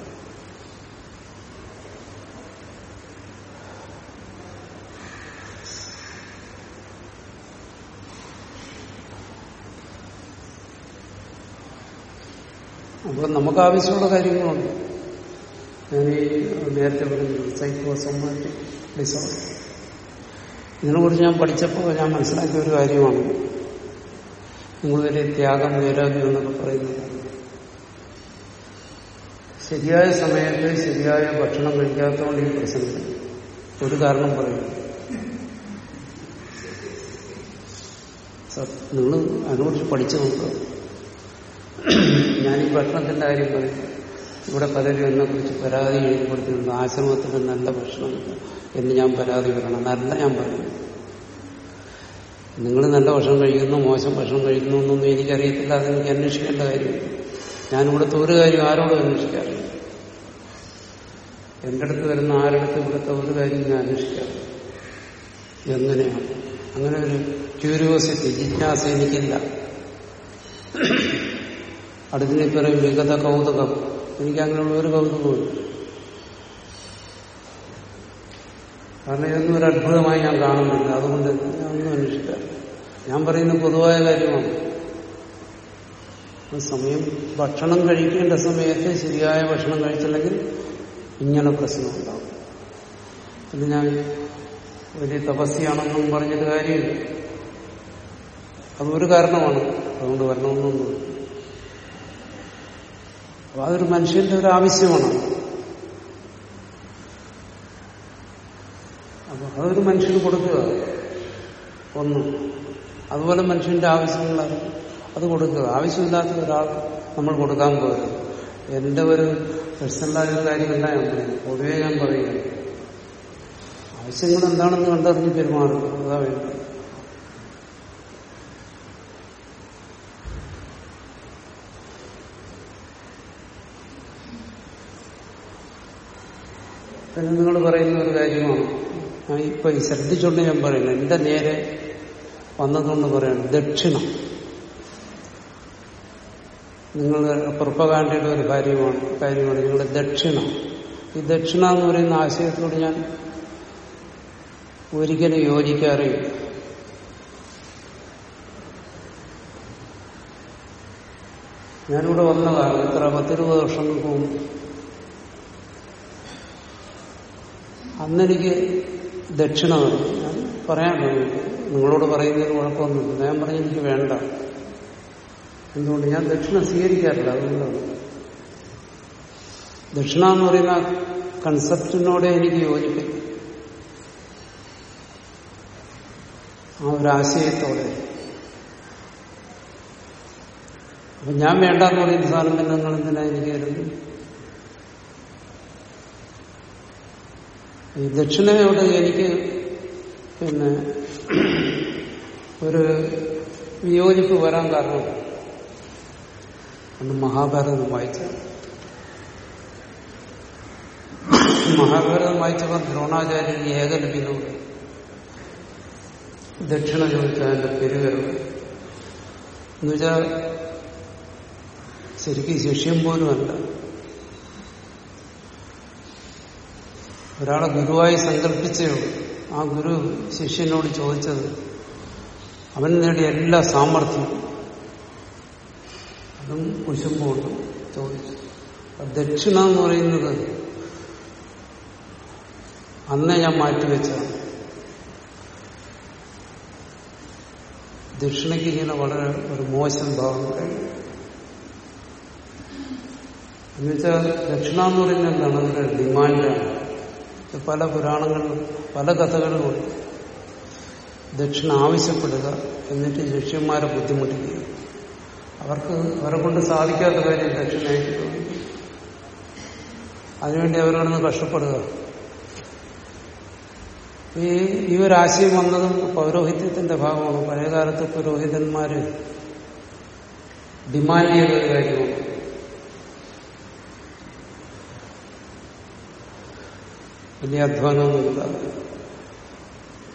അപ്പോൾ നമുക്ക് ആവശ്യമുള്ള കാര്യങ്ങളുണ്ട്. ഞാൻ ഈ നേരത്തെ പറഞ്ഞു സൈക്കോസോമാറ്റിക് ഡിസോർഡർ. ഇതിനെക്കുറിച്ച് ഞാൻ പഠിച്ചപ്പോൾ ഞാൻ മനസ്സിലാക്കിയ ഒരു കാര്യമാണ്. നിങ്ങൾ വലിയ ത്യാഗം വൈരാഗ്യം എന്നൊക്കെ പറയുന്നത് ശരിയായ സമയത്ത് ശരിയായ ഭക്ഷണം കഴിക്കാത്തതുകൊണ്ട് ഈ പ്രശ്നം ഒരു കാരണം പറയും. നിങ്ങൾ അതിനെക്കുറിച്ച് പഠിച്ചു നോക്കുക. ഈ ഭക്ഷണത്തിന്റെ കാര്യം പറയും. ഇവിടെ പലരും എന്നെ കുറിച്ച് പരാതി എഴുതി കൊടുത്തിട്ടുണ്ട്. ആശ്രമത്തിൽ നല്ല ഭക്ഷണം എന്ന് ഞാൻ പരാതി പറയണം. നല്ല ഞാൻ പറയുന്നു നിങ്ങൾ നല്ല ഭക്ഷണം കഴിക്കുന്നു മോശം ഭക്ഷണം കഴിക്കുന്നു എന്നൊന്നും എനിക്കറിയത്തില്ല. അതെനിക്ക് അന്വേഷിക്കേണ്ട കാര്യമില്ല ഞാനിവിടുത്തെ ഒരു കാര്യം ആരോടും അന്വേഷിക്കാറില്ല. എന്റെ അടുത്ത് വരുന്ന ആരടുത്ത് ഇവിടുത്തെ ഒരു കാര്യം ഞാൻ അന്വേഷിക്കാറില്ല. എങ്ങനെയാണ്? അങ്ങനെ ഒരു ക്യൂരിയോസിറ്റി ജിജ്ഞാസ എനിക്കില്ല. അടുത്തിനെ പറയും വിഗത കൗതുകം. എനിക്ക് അങ്ങനെയുള്ള ഒരു കൗതുകമില്ല കാരണം ഇതൊന്നും ഒരു അത്ഭുതമായി ഞാൻ കാണുന്നില്ല. അതുകൊണ്ട് ഞാൻ ഒന്നും അന്വേഷിക്കാറ് ഞാൻ പറയുന്ന പൊതുവായ കാര്യമാണ്. സമയം ഭക്ഷണം കഴിക്കേണ്ട സമയത്ത് ശരിയായ ഭക്ഷണം കഴിച്ചില്ലെങ്കിൽ ഇങ്ങനെ പ്രശ്നമുണ്ടാവും പിന്നെ ഞാൻ വലിയ തപസ്യാണെന്നും പറഞ്ഞിട്ട് കാര്യമില്ല. അതൊരു കാരണമാണ്. അതുകൊണ്ട് വരണമെന്നൊന്നും അപ്പൊ അതൊരു മനുഷ്യന്റെ ഒരു ആവശ്യമാണ്. അപ്പൊ അതൊരു മനുഷ്യന് കൊടുക്കുക. ഒന്ന്. അതുപോലെ മനുഷ്യന്റെ ആവശ്യങ്ങൾ അത് കൊടുക്കുക. ആവശ്യമില്ലാത്ത ഒരാൾ നമ്മൾ കൊടുക്കാൻ പോകരുത് എന്റെ ഒരു പേഴ്സണലായ ഒരു കാര്യമല്ല ഞാൻ പറയുന്നത്. പൊതുവെ ഞാൻ പറയുക ആവശ്യങ്ങൾ എന്താണെന്ന് കണ്ടറിഞ്ഞ് പെരുമാറുക. അതാ വേണ്ടത്. പിന്നെ നിങ്ങൾ പറയുന്ന ഒരു കാര്യമാണ്. ഇപ്പൊ ഈ ശ്രദ്ധിച്ചുകൊണ്ട് ഞാൻ പറയുന്നു. എന്റെ നേരെ വന്നതുകൊണ്ട് പറയണം ദക്ഷിണ. നിങ്ങൾ പ്രൊപ്പകാണ്ടയുടെ ഒരു കാര്യമാണ് കാര്യമാണ് നിങ്ങളുടെ ദക്ഷിണ. ഈ ദക്ഷിണ എന്ന് പറയുന്ന ആശയത്തോട് ഞാൻ ഒരിക്കലും യോജിക്കാറില്ല. ഞാനിവിടെ വന്ന കാലം എത്ര പത്തിരുപത് വർഷങ്ങൾക്ക് മുമ്പ്. അന്നെനിക്ക് ദക്ഷിണ ഞാൻ പറയാൻ നിങ്ങളോട് പറയുന്നതിന് കുഴപ്പമൊന്നുമില്ല. ഞാൻ പറഞ്ഞു എനിക്ക് വേണ്ട. എന്തുകൊണ്ട്? ഞാൻ ദക്ഷിണ സ്വീകരിക്കാറില്ല. അതുകൊണ്ടാണ്. ദക്ഷിണ എന്ന് പറയുന്ന കൺസെപ്റ്റിനോട് എനിക്ക് യോജിപ്പില്ല. ആ ഒരു ആശയത്തോടെ. അപ്പൊ ഞാൻ വേണ്ടെന്ന് പറയുന്ന സാധനം പിന്നെ നിങ്ങൾ എന്തിനാ എനിക്ക് തരുന്നത്? ഈ ദക്ഷിണയോട് എനിക്ക് പിന്നെ ഒരു വിയോജിപ്പ് വരാൻ കാരണം അന്ന് മഹാഭാരതം വായിച്ച മഹാഭാരതം വായിച്ചപ്പോൾ ദ്രോണാചാര്യൻ ഏകലപിനോട് ദക്ഷിണ ചോദിച്ചാൽ എന്റെ പെരുവരവ് എന്നുവെച്ചാൽ ശരിക്കും ശിഷ്യം പോലുമല്ല ഒരാളെ ഗുരുവായി സങ്കല്പിച്ചേ ആ ഗുരു ശിഷ്യനോട് ചോദിച്ചത് അവൻ നേടിയ എല്ലാ സാമർഥ്യവും അതും കുശുമ്പോട്ടും ചോദിച്ചു. ദക്ഷിണ എന്ന് പറയുന്നത് അന്നേ ഞാൻ മാറ്റിവെച്ചതാണ് ദക്ഷിണയ്ക്ക് ഇങ്ങനെ വളരെ ഒരു മോശം ഭാവം കഴിഞ്ഞു എന്നുവെച്ചാൽ ദക്ഷിണ എന്ന് പറയുന്നത് എന്താണ്? അതിന്റെ ഡിമാൻഡാണ്. പല പുരാണങ്ങളിലും പല കഥകളിലും ദക്ഷിണ ആവശ്യപ്പെടുക എന്നിട്ട് ശിഷ്യന്മാരെ ബുദ്ധിമുട്ടിക്കുക അവർക്ക് അവരെ കൊണ്ട് സാധിക്കാത്ത കാര്യം ദക്ഷിണയായിട്ട് അതിനുവേണ്ടി അവരോടൊന്ന് കഷ്ടപ്പെടുക. ഈ ഈ ഒരു ആശയം വന്നതും പൗരോഹിത്യത്തിന്റെ ഭാഗമാണ്. പഴയകാലത്ത് പുരോഹിതന്മാര് ഡിമാൻഡ് ചെയ്ത കാര്യമാണ്. വലിയ അധ്വാനമൊന്നുമില്ല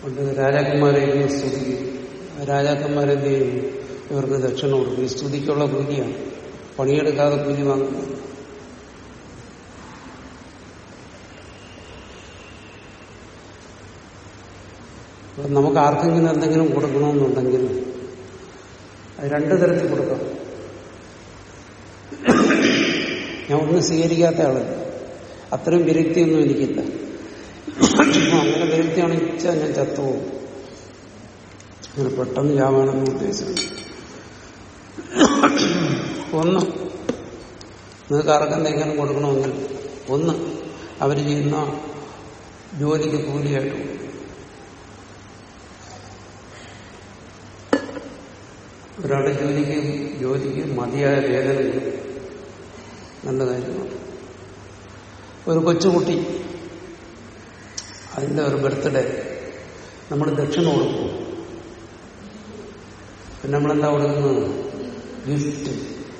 പണ്ട് രാജാക്കന്മാരെ സ്തുതിക്കും. രാജാക്കന്മാരെന്ത് ചെയ്യും? ഇവർക്ക് ദക്ഷിണ കൊടുക്കും. ഈ സ്തുതിക്കുള്ള കൂലിയാണ് പണിയെടുക്കാതെ കൂലി വാങ്ങുന്നത് നമുക്ക് ആർക്കെങ്കിലും എന്തെങ്കിലും കൊടുക്കണമെന്നുണ്ടെങ്കിൽ അത് രണ്ടു തരത്തിൽ കൊടുക്കാം. ഞാൻ ഒന്നും സ്വീകരിക്കാത്ത ആളല്ല. അത്രയും വിരക്തിയൊന്നും എനിക്കില്ല. അങ്ങനെ ഇച്ച ഞാൻ ചത്തുപോകും അങ്ങനെ പെട്ടെന്ന് ചാവാണെന്ന് ഉദ്ദേശിച്ചു ഒന്ന് നിങ്ങൾക്ക് ആർക്കെന്തെങ്കിലും കൊടുക്കണമെങ്കിൽ ഒന്ന് അവർ ചെയ്യുന്ന ജോലിക്ക് കൂലിയായിട്ട് ഒരാളുടെ ജോലിക്ക് ജോലിക്ക് മതിയായ വേദന നല്ല കാര്യമാണ്. ഒരു കൊച്ചുകുട്ടി അതിന്റെ ഒരു ബർത്ത്ഡേ. നമ്മൾ ദക്ഷിണ കൊടുക്കും പിന്നെ നമ്മളെന്താ കൊടുക്കുന്നത്? ഗിഫ്റ്റ്.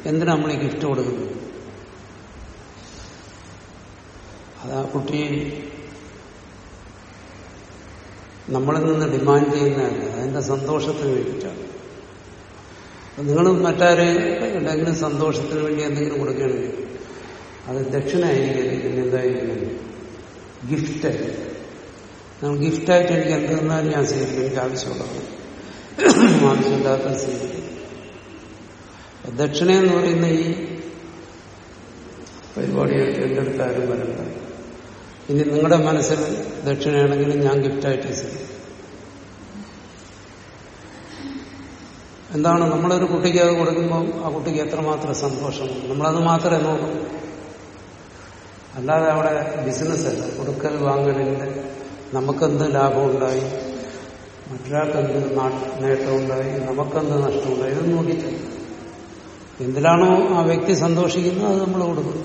എന്തിനാ നമ്മൾ ഈ ഗിഫ്റ്റ് കൊടുക്കുന്നത്? അത് ആ കുട്ടി. നമ്മളിൽ നിന്ന് ഡിമാൻഡ് ചെയ്യുന്നതല്ല. അതിന്റെ സന്തോഷത്തിന് വേണ്ടിയിട്ടാണ്. നിങ്ങൾ മറ്റാരെ ഉണ്ടെങ്കിലും സന്തോഷത്തിന് വേണ്ടി എന്തെങ്കിലും കൊടുക്കുകയാണെങ്കിൽ അത് ദക്ഷിണയായിരിക്കും എന്തായിരിക്കും ഗിഫ്റ്റ് നിങ്ങൾ ഗിഫ്റ്റായിട്ട് എനിക്ക് എന്ത് തന്നാലും ഞാൻ സ്വീകരിക്കും എനിക്ക് ആവശ്യമുള്ളത് ആവശ്യമില്ലാത്ത സ്വീകരിക്കും ദക്ഷിണ എന്ന് പറയുന്ന ഈ പരിപാടിയായിട്ട് എന്റെ അടുത്ത് ആരും വരണ്ട. ഇനി നിങ്ങളുടെ മനസ്സിൽ ദക്ഷിണയാണെങ്കിലും ഞാൻ ഗിഫ്റ്റായിട്ട് സ്വീകരിക്കും എന്താണ് നമ്മളൊരു കുട്ടിക്ക് അത് കൊടുക്കുമ്പോൾ ആ കുട്ടിക്ക് എത്രമാത്രം സന്തോഷം? നമ്മളത് മാത്രമേ നോക്കൂ. അല്ലാതെ അവിടെ ബിസിനസ് അല്ല കൊടുക്കൽ വാങ്ങലിന്റെ നമുക്കെന്ത് ലാഭമുണ്ടായി? മറ്റൊരാൾക്കെന്ത് നേട്ടമുണ്ടായി? നമുക്കെന്ത് നഷ്ടമുണ്ടായി? ഇതൊന്നും നോക്കിയിട്ടില്ല എന്തിലാണോ ആ വ്യക്തി സന്തോഷിക്കുന്നത് അത് നമ്മൾ കൊടുക്കും.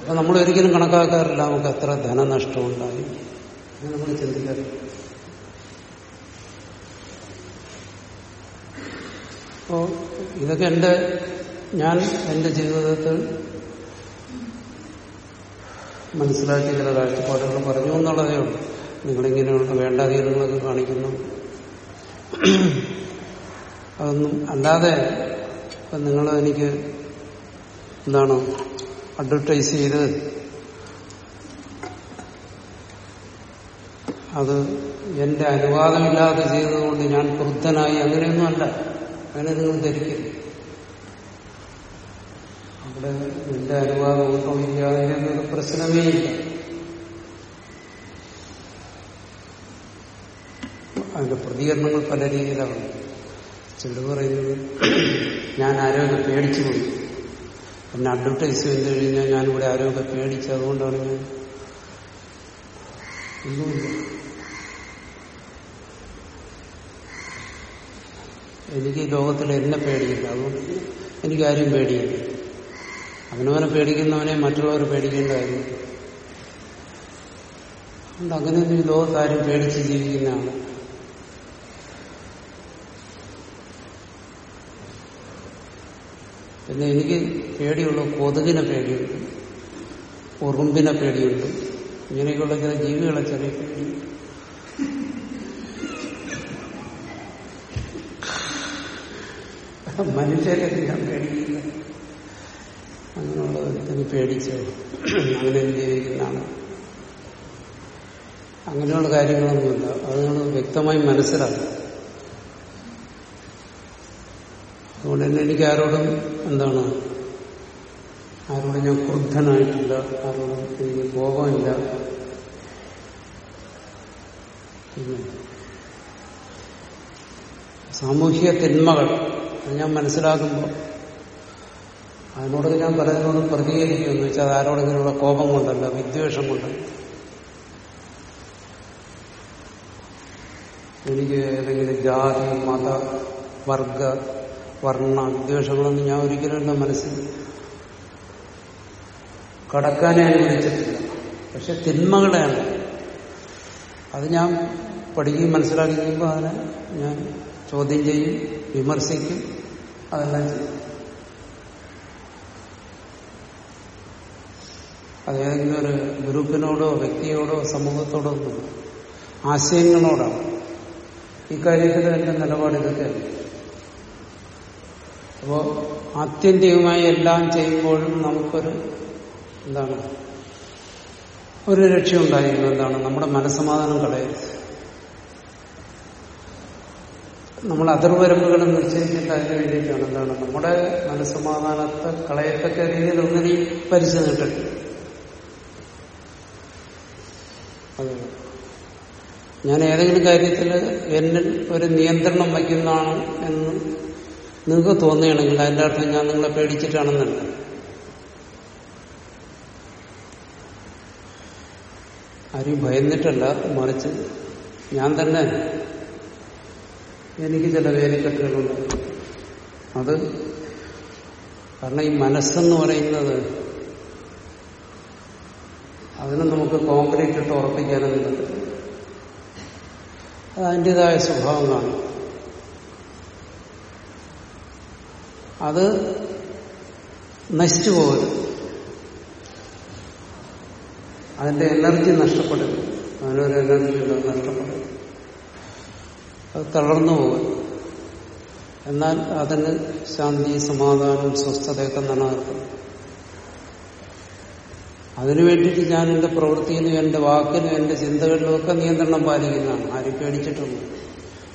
അപ്പൊ നമ്മൾ ഒരിക്കലും കണക്കാക്കാറില്ല നമുക്ക് എത്ര ധനനഷ്ടമുണ്ടായി അങ്ങനെ നമ്മൾ ചിന്തിക്കാറില്ല. അപ്പോ ഇതൊക്കെ എന്റെ ഞാൻ എന്റെ ജീവിതത്തിൽ മനസ്സിലാക്കിയ ചില കാഴ്ചപ്പാടുകൾ പറഞ്ഞു എന്നുള്ളതേ ഉള്ളൂ. നിങ്ങളിങ്ങനെയുള്ള വേണ്ടാതീരങ്ങളൊക്കെ കാണിക്കുന്നു. അതൊന്നും അല്ലാതെ ഇപ്പം നിങ്ങൾ എനിക്ക് എന്താണ് അഡ്വർടൈസ് ചെയ്ത് അത് എന്റെ അനുവാദമില്ലാതെ ചെയ്തതുകൊണ്ട് ഞാൻ ക്രുദ്ധനായി. അങ്ങനെയൊന്നും അല്ല. അങ്ങനെ നിങ്ങൾ ധരിക്കരുത്. അവിടെ എന്റെ അനുവാദം ഉത്ഭവിക്കാതെ എന്നൊരു പ്രശ്നമേ ഇല്ല അതിന്റെ പ്രതികരണങ്ങൾ പല രീതിയിലാണ്. ചിലർ പറയുന്നത് ഞാൻ ആരോഗ്യം പേടിച്ചു പോയി. പിന്നെ അഡ്വർടൈസ് ചെയ്ത് കഴിഞ്ഞാൽ ഞാനിവിടെ ആരോഗ്യം പേടിച്ചു അതുകൊണ്ടാണ് ഞാൻ ഒന്നുമില്ല. എനിക്ക് ലോകത്തിൽ എന്നെ പേടിയില്ല. അതുകൊണ്ട് എനിക്കാരും പേടിയില്ല. അവനവനെ പേടിക്കുന്നവനെ മറ്റുള്ളവർ പേടിക്കേണ്ട കാര്യമില്ല അതുകൊണ്ട് അങ്ങനെയൊന്നും ഈ ലോകത്താരും പേടിച്ച് ജീവിക്കുന്നതാണ് പിന്നെ എനിക്ക് പേടിയുള്ള കൊതുകിനെ പേടിയുണ്ട്. ഉറുമ്പിനെ പേടിയുണ്ട്. ഇങ്ങനെയൊക്കെയുള്ള ചില ജീവികളെ ചെറിയ പേടി. മനുഷ്യരെ ഞാൻ പേടിക്കില്ല. അങ്ങനെയുള്ള ഒരുത്തിന് പേടിച്ച് അങ്ങനെ ജീവിക്കുന്നതാണ് അങ്ങനെയുള്ള കാര്യങ്ങളൊന്നുമില്ല. അത് നമ്മൾ വ്യക്തമായി മനസ്സിലാക്കും. അതുകൊണ്ട് തന്നെ എനിക്ക് ആരോടും എന്താണ് ആരോടും ഞാൻ ക്രുദ്ധനായിട്ടില്ല ആരോടും എനിക്ക് കോപമില്ല സാമൂഹിക തിന്മകൾ അത് ഞാൻ മനസ്സിലാക്കുമ്പോൾ അതിനോടൊക്കെ ഞാൻ പലതിനോടും പ്രതികരിക്കുമെന്ന് വെച്ചാൽ ആരോടെങ്കിലുള്ള കോപം കൊണ്ടല്ല വിദ്വേഷം കൊണ്ടല്ല. എനിക്ക് ഏതെങ്കിലും ജാതി മത വർഗ വർണ വിദ്വേഷങ്ങളൊന്നും ഞാൻ ഒരിക്കലും എന്റെ മനസ്സിൽ കടക്കാനേ അനുവദിച്ചിട്ടില്ല. പക്ഷെ തിന്മകളെയാണ്. അത് ഞാൻ പഠിക്കുകയും മനസ്സിലാക്കി കഴിയുമ്പോൾ അതിനെ ഞാൻ ചോദ്യം ചെയ്യും വിമർശിക്കും അതെല്ലാം ചെയ്യും. അതേതെങ്കിലും ഒരു ഗ്രൂപ്പിനോടോ വ്യക്തിയോടോ സമൂഹത്തോടോ ഒന്നും ആശയങ്ങളോടാണ്. ഇക്കാര്യത്തിൽ എന്റെ നിലപാട് ഇതൊക്കെയാണ് അപ്പോ ആത്യന്തികമായി എല്ലാം ചെയ്യുമ്പോഴും നമുക്കൊരു എന്താണ്? ഒരു രക്ഷയുണ്ടായിരുന്നു എന്താണ് നമ്മുടെ മനസ്സമാധാനം കളയരുത്. നമ്മൾ അതിർവരമ്പുകൾ നിശ്ചയിക്കേണ്ട അതിന് വേണ്ടിയിട്ടാണ് എന്താണ്? നമ്മുടെ മനസ്സമാധാനത്തെ കളയത്തക്ക രീതിയിൽ ഒന്നിനെയും പരിച്ചു അതെ ഞാൻ ഏതെങ്കിലും കാര്യത്തിൽ എന്നിൽ ഒരു നിയന്ത്രണം വയ്ക്കുന്നതാണ് എന്ന് നിങ്ങൾക്ക് തോന്നുകയാണെങ്കിൽ അതിന്റെ അർത്ഥം ഞാൻ നിങ്ങളെ പേടിച്ചിട്ടാണെന്നല്ല. ആരും ഭയന്നിട്ടല്ല മറിച്ച് ഞാൻ തന്നെ എനിക്ക് ചില വേലിക്കെട്ടുകളുണ്ട് അത് കാരണം ഈ മനസ്സെന്ന് പറയുന്നത് അതിനെ നമുക്ക് കോൺക്രീറ്റ് ഇട്ട് ഉറപ്പിക്കാനൊന്നും പറ്റില്ല അത് അതിന്റെതായ സ്വഭാവം കാണും. അത് നശിച്ചു പോകരുത്. അതിന്റെ എനർജി നഷ്ടപ്പെടരുത് അതിനൊരു എനർജി ഉണ്ടോ നഷ്ടപ്പെടരുത് അത് തളർന്നു പോകും. എന്നാൽ അതിന് ശാന്തി സമാധാനം സ്വസ്ഥതയൊക്കെ നിലനിർത്തും. അതിനു വേണ്ടിയിട്ട് ഞാൻ എന്റെ പ്രവൃത്തിയിലും എന്റെ വാക്കിലും എന്റെ ചിന്തകളിലും ഒക്കെ നിയന്ത്രണം പാലിക്കുന്നതാണ്. ആരും പേടിച്ചിട്ടുണ്ട്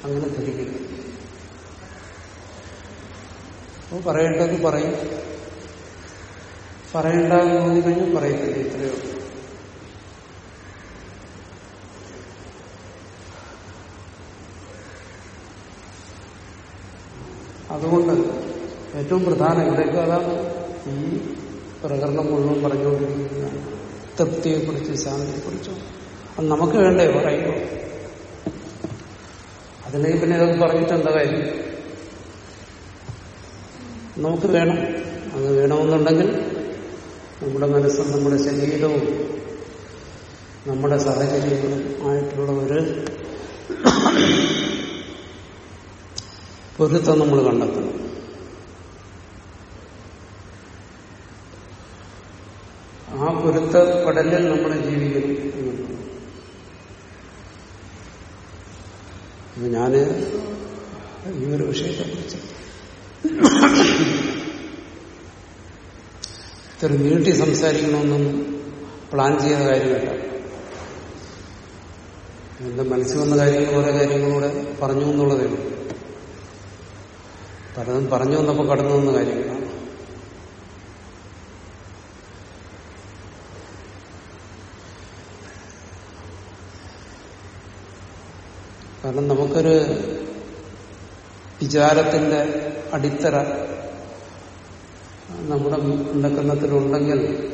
അങ്ങനെ ധരിക്കുന്നു അപ്പോൾ പറയേണ്ടത് പറയും. പറയേണ്ടതെന്ന് തോന്നി കഴിഞ്ഞാൽ പറയത്തില്ല ഇത്രയോ അതുകൊണ്ട് ഏറ്റവും പ്രധാനം ഇവിടെയൊക്കെ അതാണ് ഈ പ്രകരണം മുഴുവൻ പറഞ്ഞുകൊണ്ടിരിക്കുന്നതാണ് തൃപ്തിയെക്കുറിച്ച് ശാന്തിയെക്കുറിച്ചും. അത് നമുക്ക് വേണ്ടേ പറയുമ്പോൾ അതിലേക്ക് പിന്നെ ഇതൊക്കെ പറഞ്ഞിട്ട് എന്താ കാര്യം? നമുക്ക് വേണം. അത് വേണമെന്നുണ്ടെങ്കിൽ നമ്മുടെ മനസ്സും നമ്മുടെ ശരീരവും നമ്മുടെ സാഹചര്യങ്ങളും ആയിട്ടുള്ള ഒരു പൊരുത്തം നമ്മൾ കണ്ടെത്തണം ആ പൊരുത്തപ്പെടലിൽ നമ്മൾ ജീവിക്കുന്നു. ഞാൻ ഈ ഒരു വിഷയത്തെ കുറിച്ച് ഇത്ര നീട്ടി സംസാരിക്കണമെന്നും പ്ലാൻ ചെയ്ത കാര്യമല്ല. എന്റെ മനസ്സിൽ വന്ന കാര്യങ്ങൾ ഓരോ കാര്യങ്ങളൂടെ പറഞ്ഞു എന്നുള്ളതേ പലതും പറഞ്ഞു വന്നപ്പോൾ കടന്നു വന്ന കാര്യങ്ങളാണ്. കാരണം നമുക്കൊരു വിചാരത്തിന്റെ അടിത്തറ നമ്മുടെ ഉണ്ടക്കണ്ണത്തിലുണ്ടെങ്കിൽ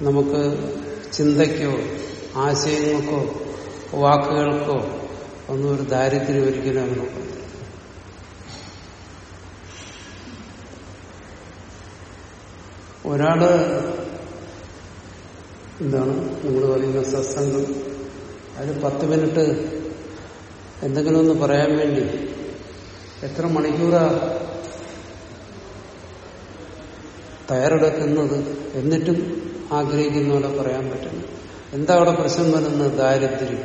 നമുക്ക് ചിന്തയ്ക്കോ ആശയങ്ങൾക്കോ വാക്കുകൾക്കോ ഒന്നും ഒരു ദാരിദ്ര്യം ഒരിക്കലും അങ്ങനെ ഒരാൾ എന്താണ്? നമ്മൾ പറയുന്ന സത്സംഗം. അതിൽ പത്ത് മിനിറ്റ് എന്തെങ്കിലും ഒന്ന് പറയാൻ വേണ്ടി. എത്ര മണിക്കൂറാ തയ്യാറെടുക്കുന്നത് എന്നിട്ടും ആഗ്രഹിക്കുന്ന പോലെ പറയാൻ പറ്റുന്നു എന്താ അവിടെ പ്രശ്നം വരുന്നത്? ദാരിദ്ര്യം.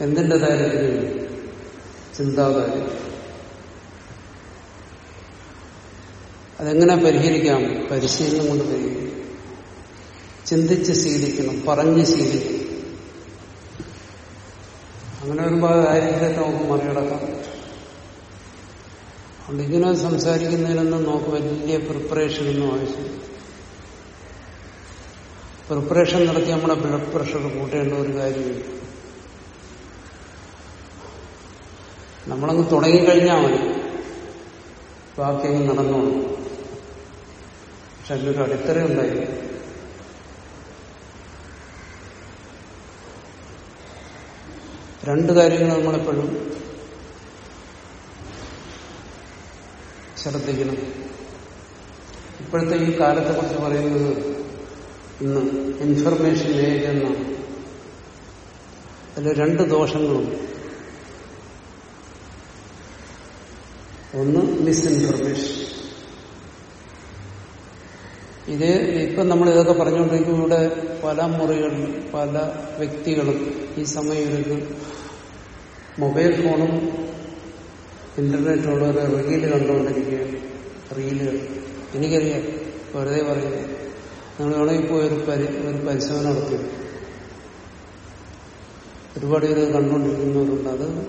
എന്തിന്റെ ദാരിദ്ര്യം? ചിന്താദാരിദ്ര്യം. അതെങ്ങനെ പരിഹരിക്കാം? പരിശീലനം കൊണ്ട് പരിഹരിക്കും. ചിന്തിച്ച് ശീലിക്കണം പറഞ്ഞ് ശീലിക്കണം. അങ്ങനെ വരുമ്പോൾ ആ കാര്യത്തെ നമുക്ക് മറികടക്കാം. അതുകൊണ്ട് ഇങ്ങനെ സംസാരിക്കുന്നതിനൊന്നും നമുക്ക് വലിയ പ്രിപ്പറേഷൻ ഒന്നും ആവശ്യമില്ല. പ്രിപ്പറേഷൻ നടത്തി നമ്മുടെ ബ്ലഡ് പ്രഷർ കൂട്ടേണ്ട ഒരു കാര്യമില്ല. നമ്മളങ്ങ് തുടങ്ങിക്കഴിഞ്ഞാൽ മതി. ബാക്കി നടന്നോളൂ. പക്ഷെ അതിനൊരു അടിത്തറ ഉണ്ടായിരുന്നു രണ്ട് കാര്യങ്ങൾ നമ്മളെപ്പോഴും ശ്രദ്ധിക്കണം. ഇപ്പോഴത്തെ ഈ കാലത്തെ കുറിച്ച് പറയുന്നത് ഇന്ന് ഇൻഫർമേഷൻ ഏജ് എന്നാണ്. അതിൽ രണ്ട് ദോഷങ്ങളുണ്ട്. ഒന്ന് മിസ്ഇൻഫർമേഷൻ ഇത് ഇപ്പം നമ്മൾ ഇതൊക്കെ പറഞ്ഞുകൊണ്ടിരിക്കുമ്പോൾ ഇവിടെ പല മുറികളിലും പല വ്യക്തികളും ഈ സമയം മൊബൈൽ ഫോണും ഇന്റർനെറ്റും ഒരു റീൽ കണ്ടുകൊണ്ടിരിക്കുകയാണ്. റീലുകൾ. എനിക്കറിയാം. വെറുതെ പറയുന്നത് നിങ്ങൾ വേണമെങ്കിൽ പോയി ഒരു പരി ഒരു പരിശോധന നടത്തി. ഒരുപാട് പേര് കണ്ടുകൊണ്ടിരിക്കുന്നവരുണ്ട് അത്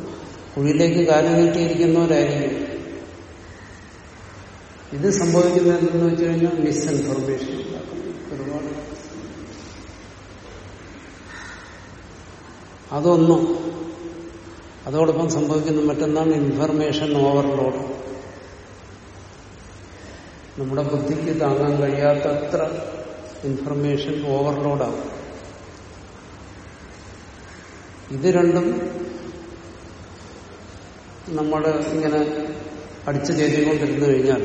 കുഴിയിലേക്ക് കാലം നീട്ടിയിരിക്കുന്നവരായിരിക്കും. ഇത് സംഭവിക്കുന്നത് എന്തെന്ന് വെച്ച് കഴിഞ്ഞാൽ മിസ്ഇൻഫർമേഷൻ ഒരുപാട്. അതൊന്നും അതോടൊപ്പം സംഭവിക്കുന്ന മറ്റൊന്നാണ് ഇൻഫർമേഷൻ ഓവർലോഡ് നമ്മുടെ ബുദ്ധിക്ക് താങ്ങാൻ കഴിയാത്തത്ര ഇൻഫർമേഷൻ ഓവർലോഡാകും ഇത് രണ്ടും നമ്മൾ ഇങ്ങനെ അടിച്ചു ചേരിക്കൊണ്ടിരുന്നു കഴിഞ്ഞാൽ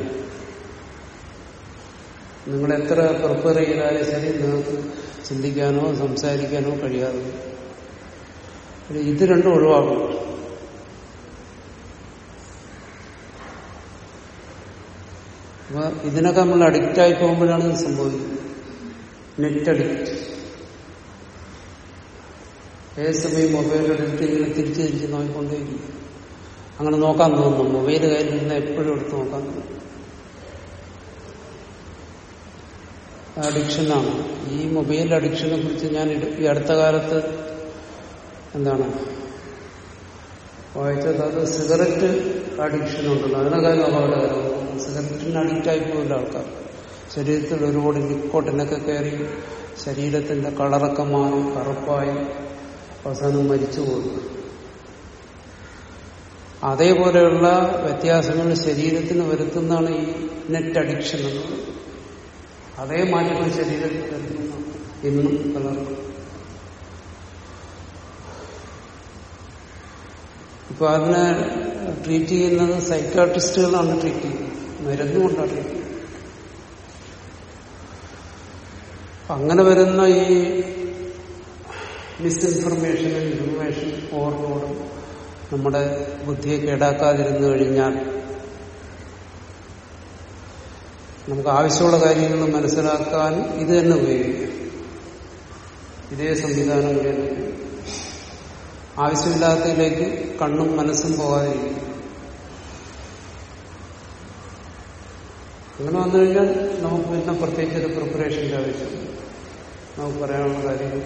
നിങ്ങൾ എത്ര പ്രിപ്പയർ ചെയ്താലും ശരി നിങ്ങൾക്ക് ചിന്തിക്കാനോ സംസാരിക്കാനോ കഴിയാതെ. ഇത് രണ്ടും ഒഴിവാക്കും അപ്പൊ ഇതിനൊക്കെ നമ്മൾ അഡിക്റ്റായി പോകുമ്പോഴാണ് ഇത് സംഭവിക്കുന്നത്. നെറ്റ് അഡിക്റ്റ് ഏത് സമയം മൊബൈൽ എടുത്ത് ഇങ്ങനെ തിരിച്ച് തിരിച്ച് നോക്കിക്കൊണ്ടേയിരിക്കും. അങ്ങനെ നോക്കാൻ തോന്നുന്നു മൊബൈൽ കയ്യിൽ നിന്ന് എപ്പോഴും എടുത്ത് നോക്കാൻ തോന്നും. അഡിക്ഷനാണ് ഈ മൊബൈൽ അഡിക്ഷനെ കുറിച്ച് ഞാൻ ഈ അടുത്ത കാലത്ത് എന്താണ് വായിച്ചത്? അത് സിഗരറ്റ് അഡിക്ഷൻ ഉണ്ടല്ലോ. അതിനേക്കാളും അപകടകരമാണ് സിഗരറ്റിന് അഡിക്റ്റായി പോകില്ല ആൾക്കാർ. ശരീരത്തിൽ ഒരുപാട് നിക്കോട്ടിനൊക്കെ കയറി ശരീരത്തിന്റെ കളറൊക്കെ മാറി കറുപ്പായി അവസാനം മരിച്ചു പോകുന്നു അതേപോലെയുള്ള വ്യത്യാസങ്ങൾ ശരീരത്തിന് വരുത്തുന്നതാണ് ഈ നെറ്റ് അഡിക്ഷൻ എന്നുള്ളത്. അതേ മാറ്റങ്ങൾ ശരീരത്തിൽ വരുത്തുന്ന ഇന്നും പലർക്കും. ഇപ്പൊ അതിനെ ട്രീറ്റ് ചെയ്യുന്നത് സൈക്കാട്രിസ്റ്റുകളാണ് ട്രീറ്റ് ചെയ്യുന്നത്. മരുന്നുകൊണ്ടാണ് ട്രീറ്റ് ചെയ്യുന്നത്. അങ്ങനെ വരുന്ന ഈ മിസ്ഇൻഫർമേഷൻ ഇൻഫർമേഷൻ ഓവർലോഡും നമ്മുടെ ബുദ്ധിയെ കേടാക്കാതിരുന്നു കഴിഞ്ഞാൽ നമുക്ക് ആവശ്യമുള്ള കാര്യങ്ങൾ മനസ്സിലാക്കാൻ ഇത് തന്നെ ഉപയോഗിക്കാം. ഇതേ സംവിധാനം തന്നെ ആവശ്യമില്ലാത്തതിലേക്ക് കണ്ണും മനസ്സും പോകാതിരിക്കും. അങ്ങനെ വന്നു കഴിഞ്ഞാൽ നമുക്ക് പിന്നെ പ്രത്യേകിച്ച് ഒരു പ്രിപ്പറേഷന്റെ ആവശ്യമില്ല. നമുക്ക് പറയാനുള്ള കാര്യങ്ങൾ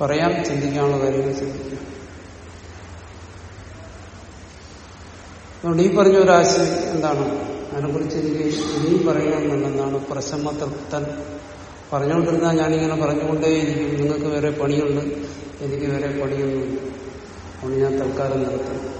പറയാം ചിന്തിക്കാനുള്ള കാര്യങ്ങൾ ചിന്തിക്കാം. അതുകൊണ്ട് ഈ പറഞ്ഞ ഒരു ആശയം എന്താണ്? അതിനെക്കുറിച്ച് എനിക്ക് ഇനിയും പറയണമെന്നുണ്ടെന്നാണ് പ്രശമ തൃപ്തൻ പറഞ്ഞുകൊണ്ടിരുന്നാൽ ഞാനിങ്ങനെ പറഞ്ഞുകൊണ്ടേയിരിക്കും. നിങ്ങൾക്ക് വേറെ പണിയുണ്ട്. എനിക്ക് വേറെ പണിയൊന്നുമില്ല. അതുകൊണ്ട് ഞാൻ തൽക്കാലം നിർത്തും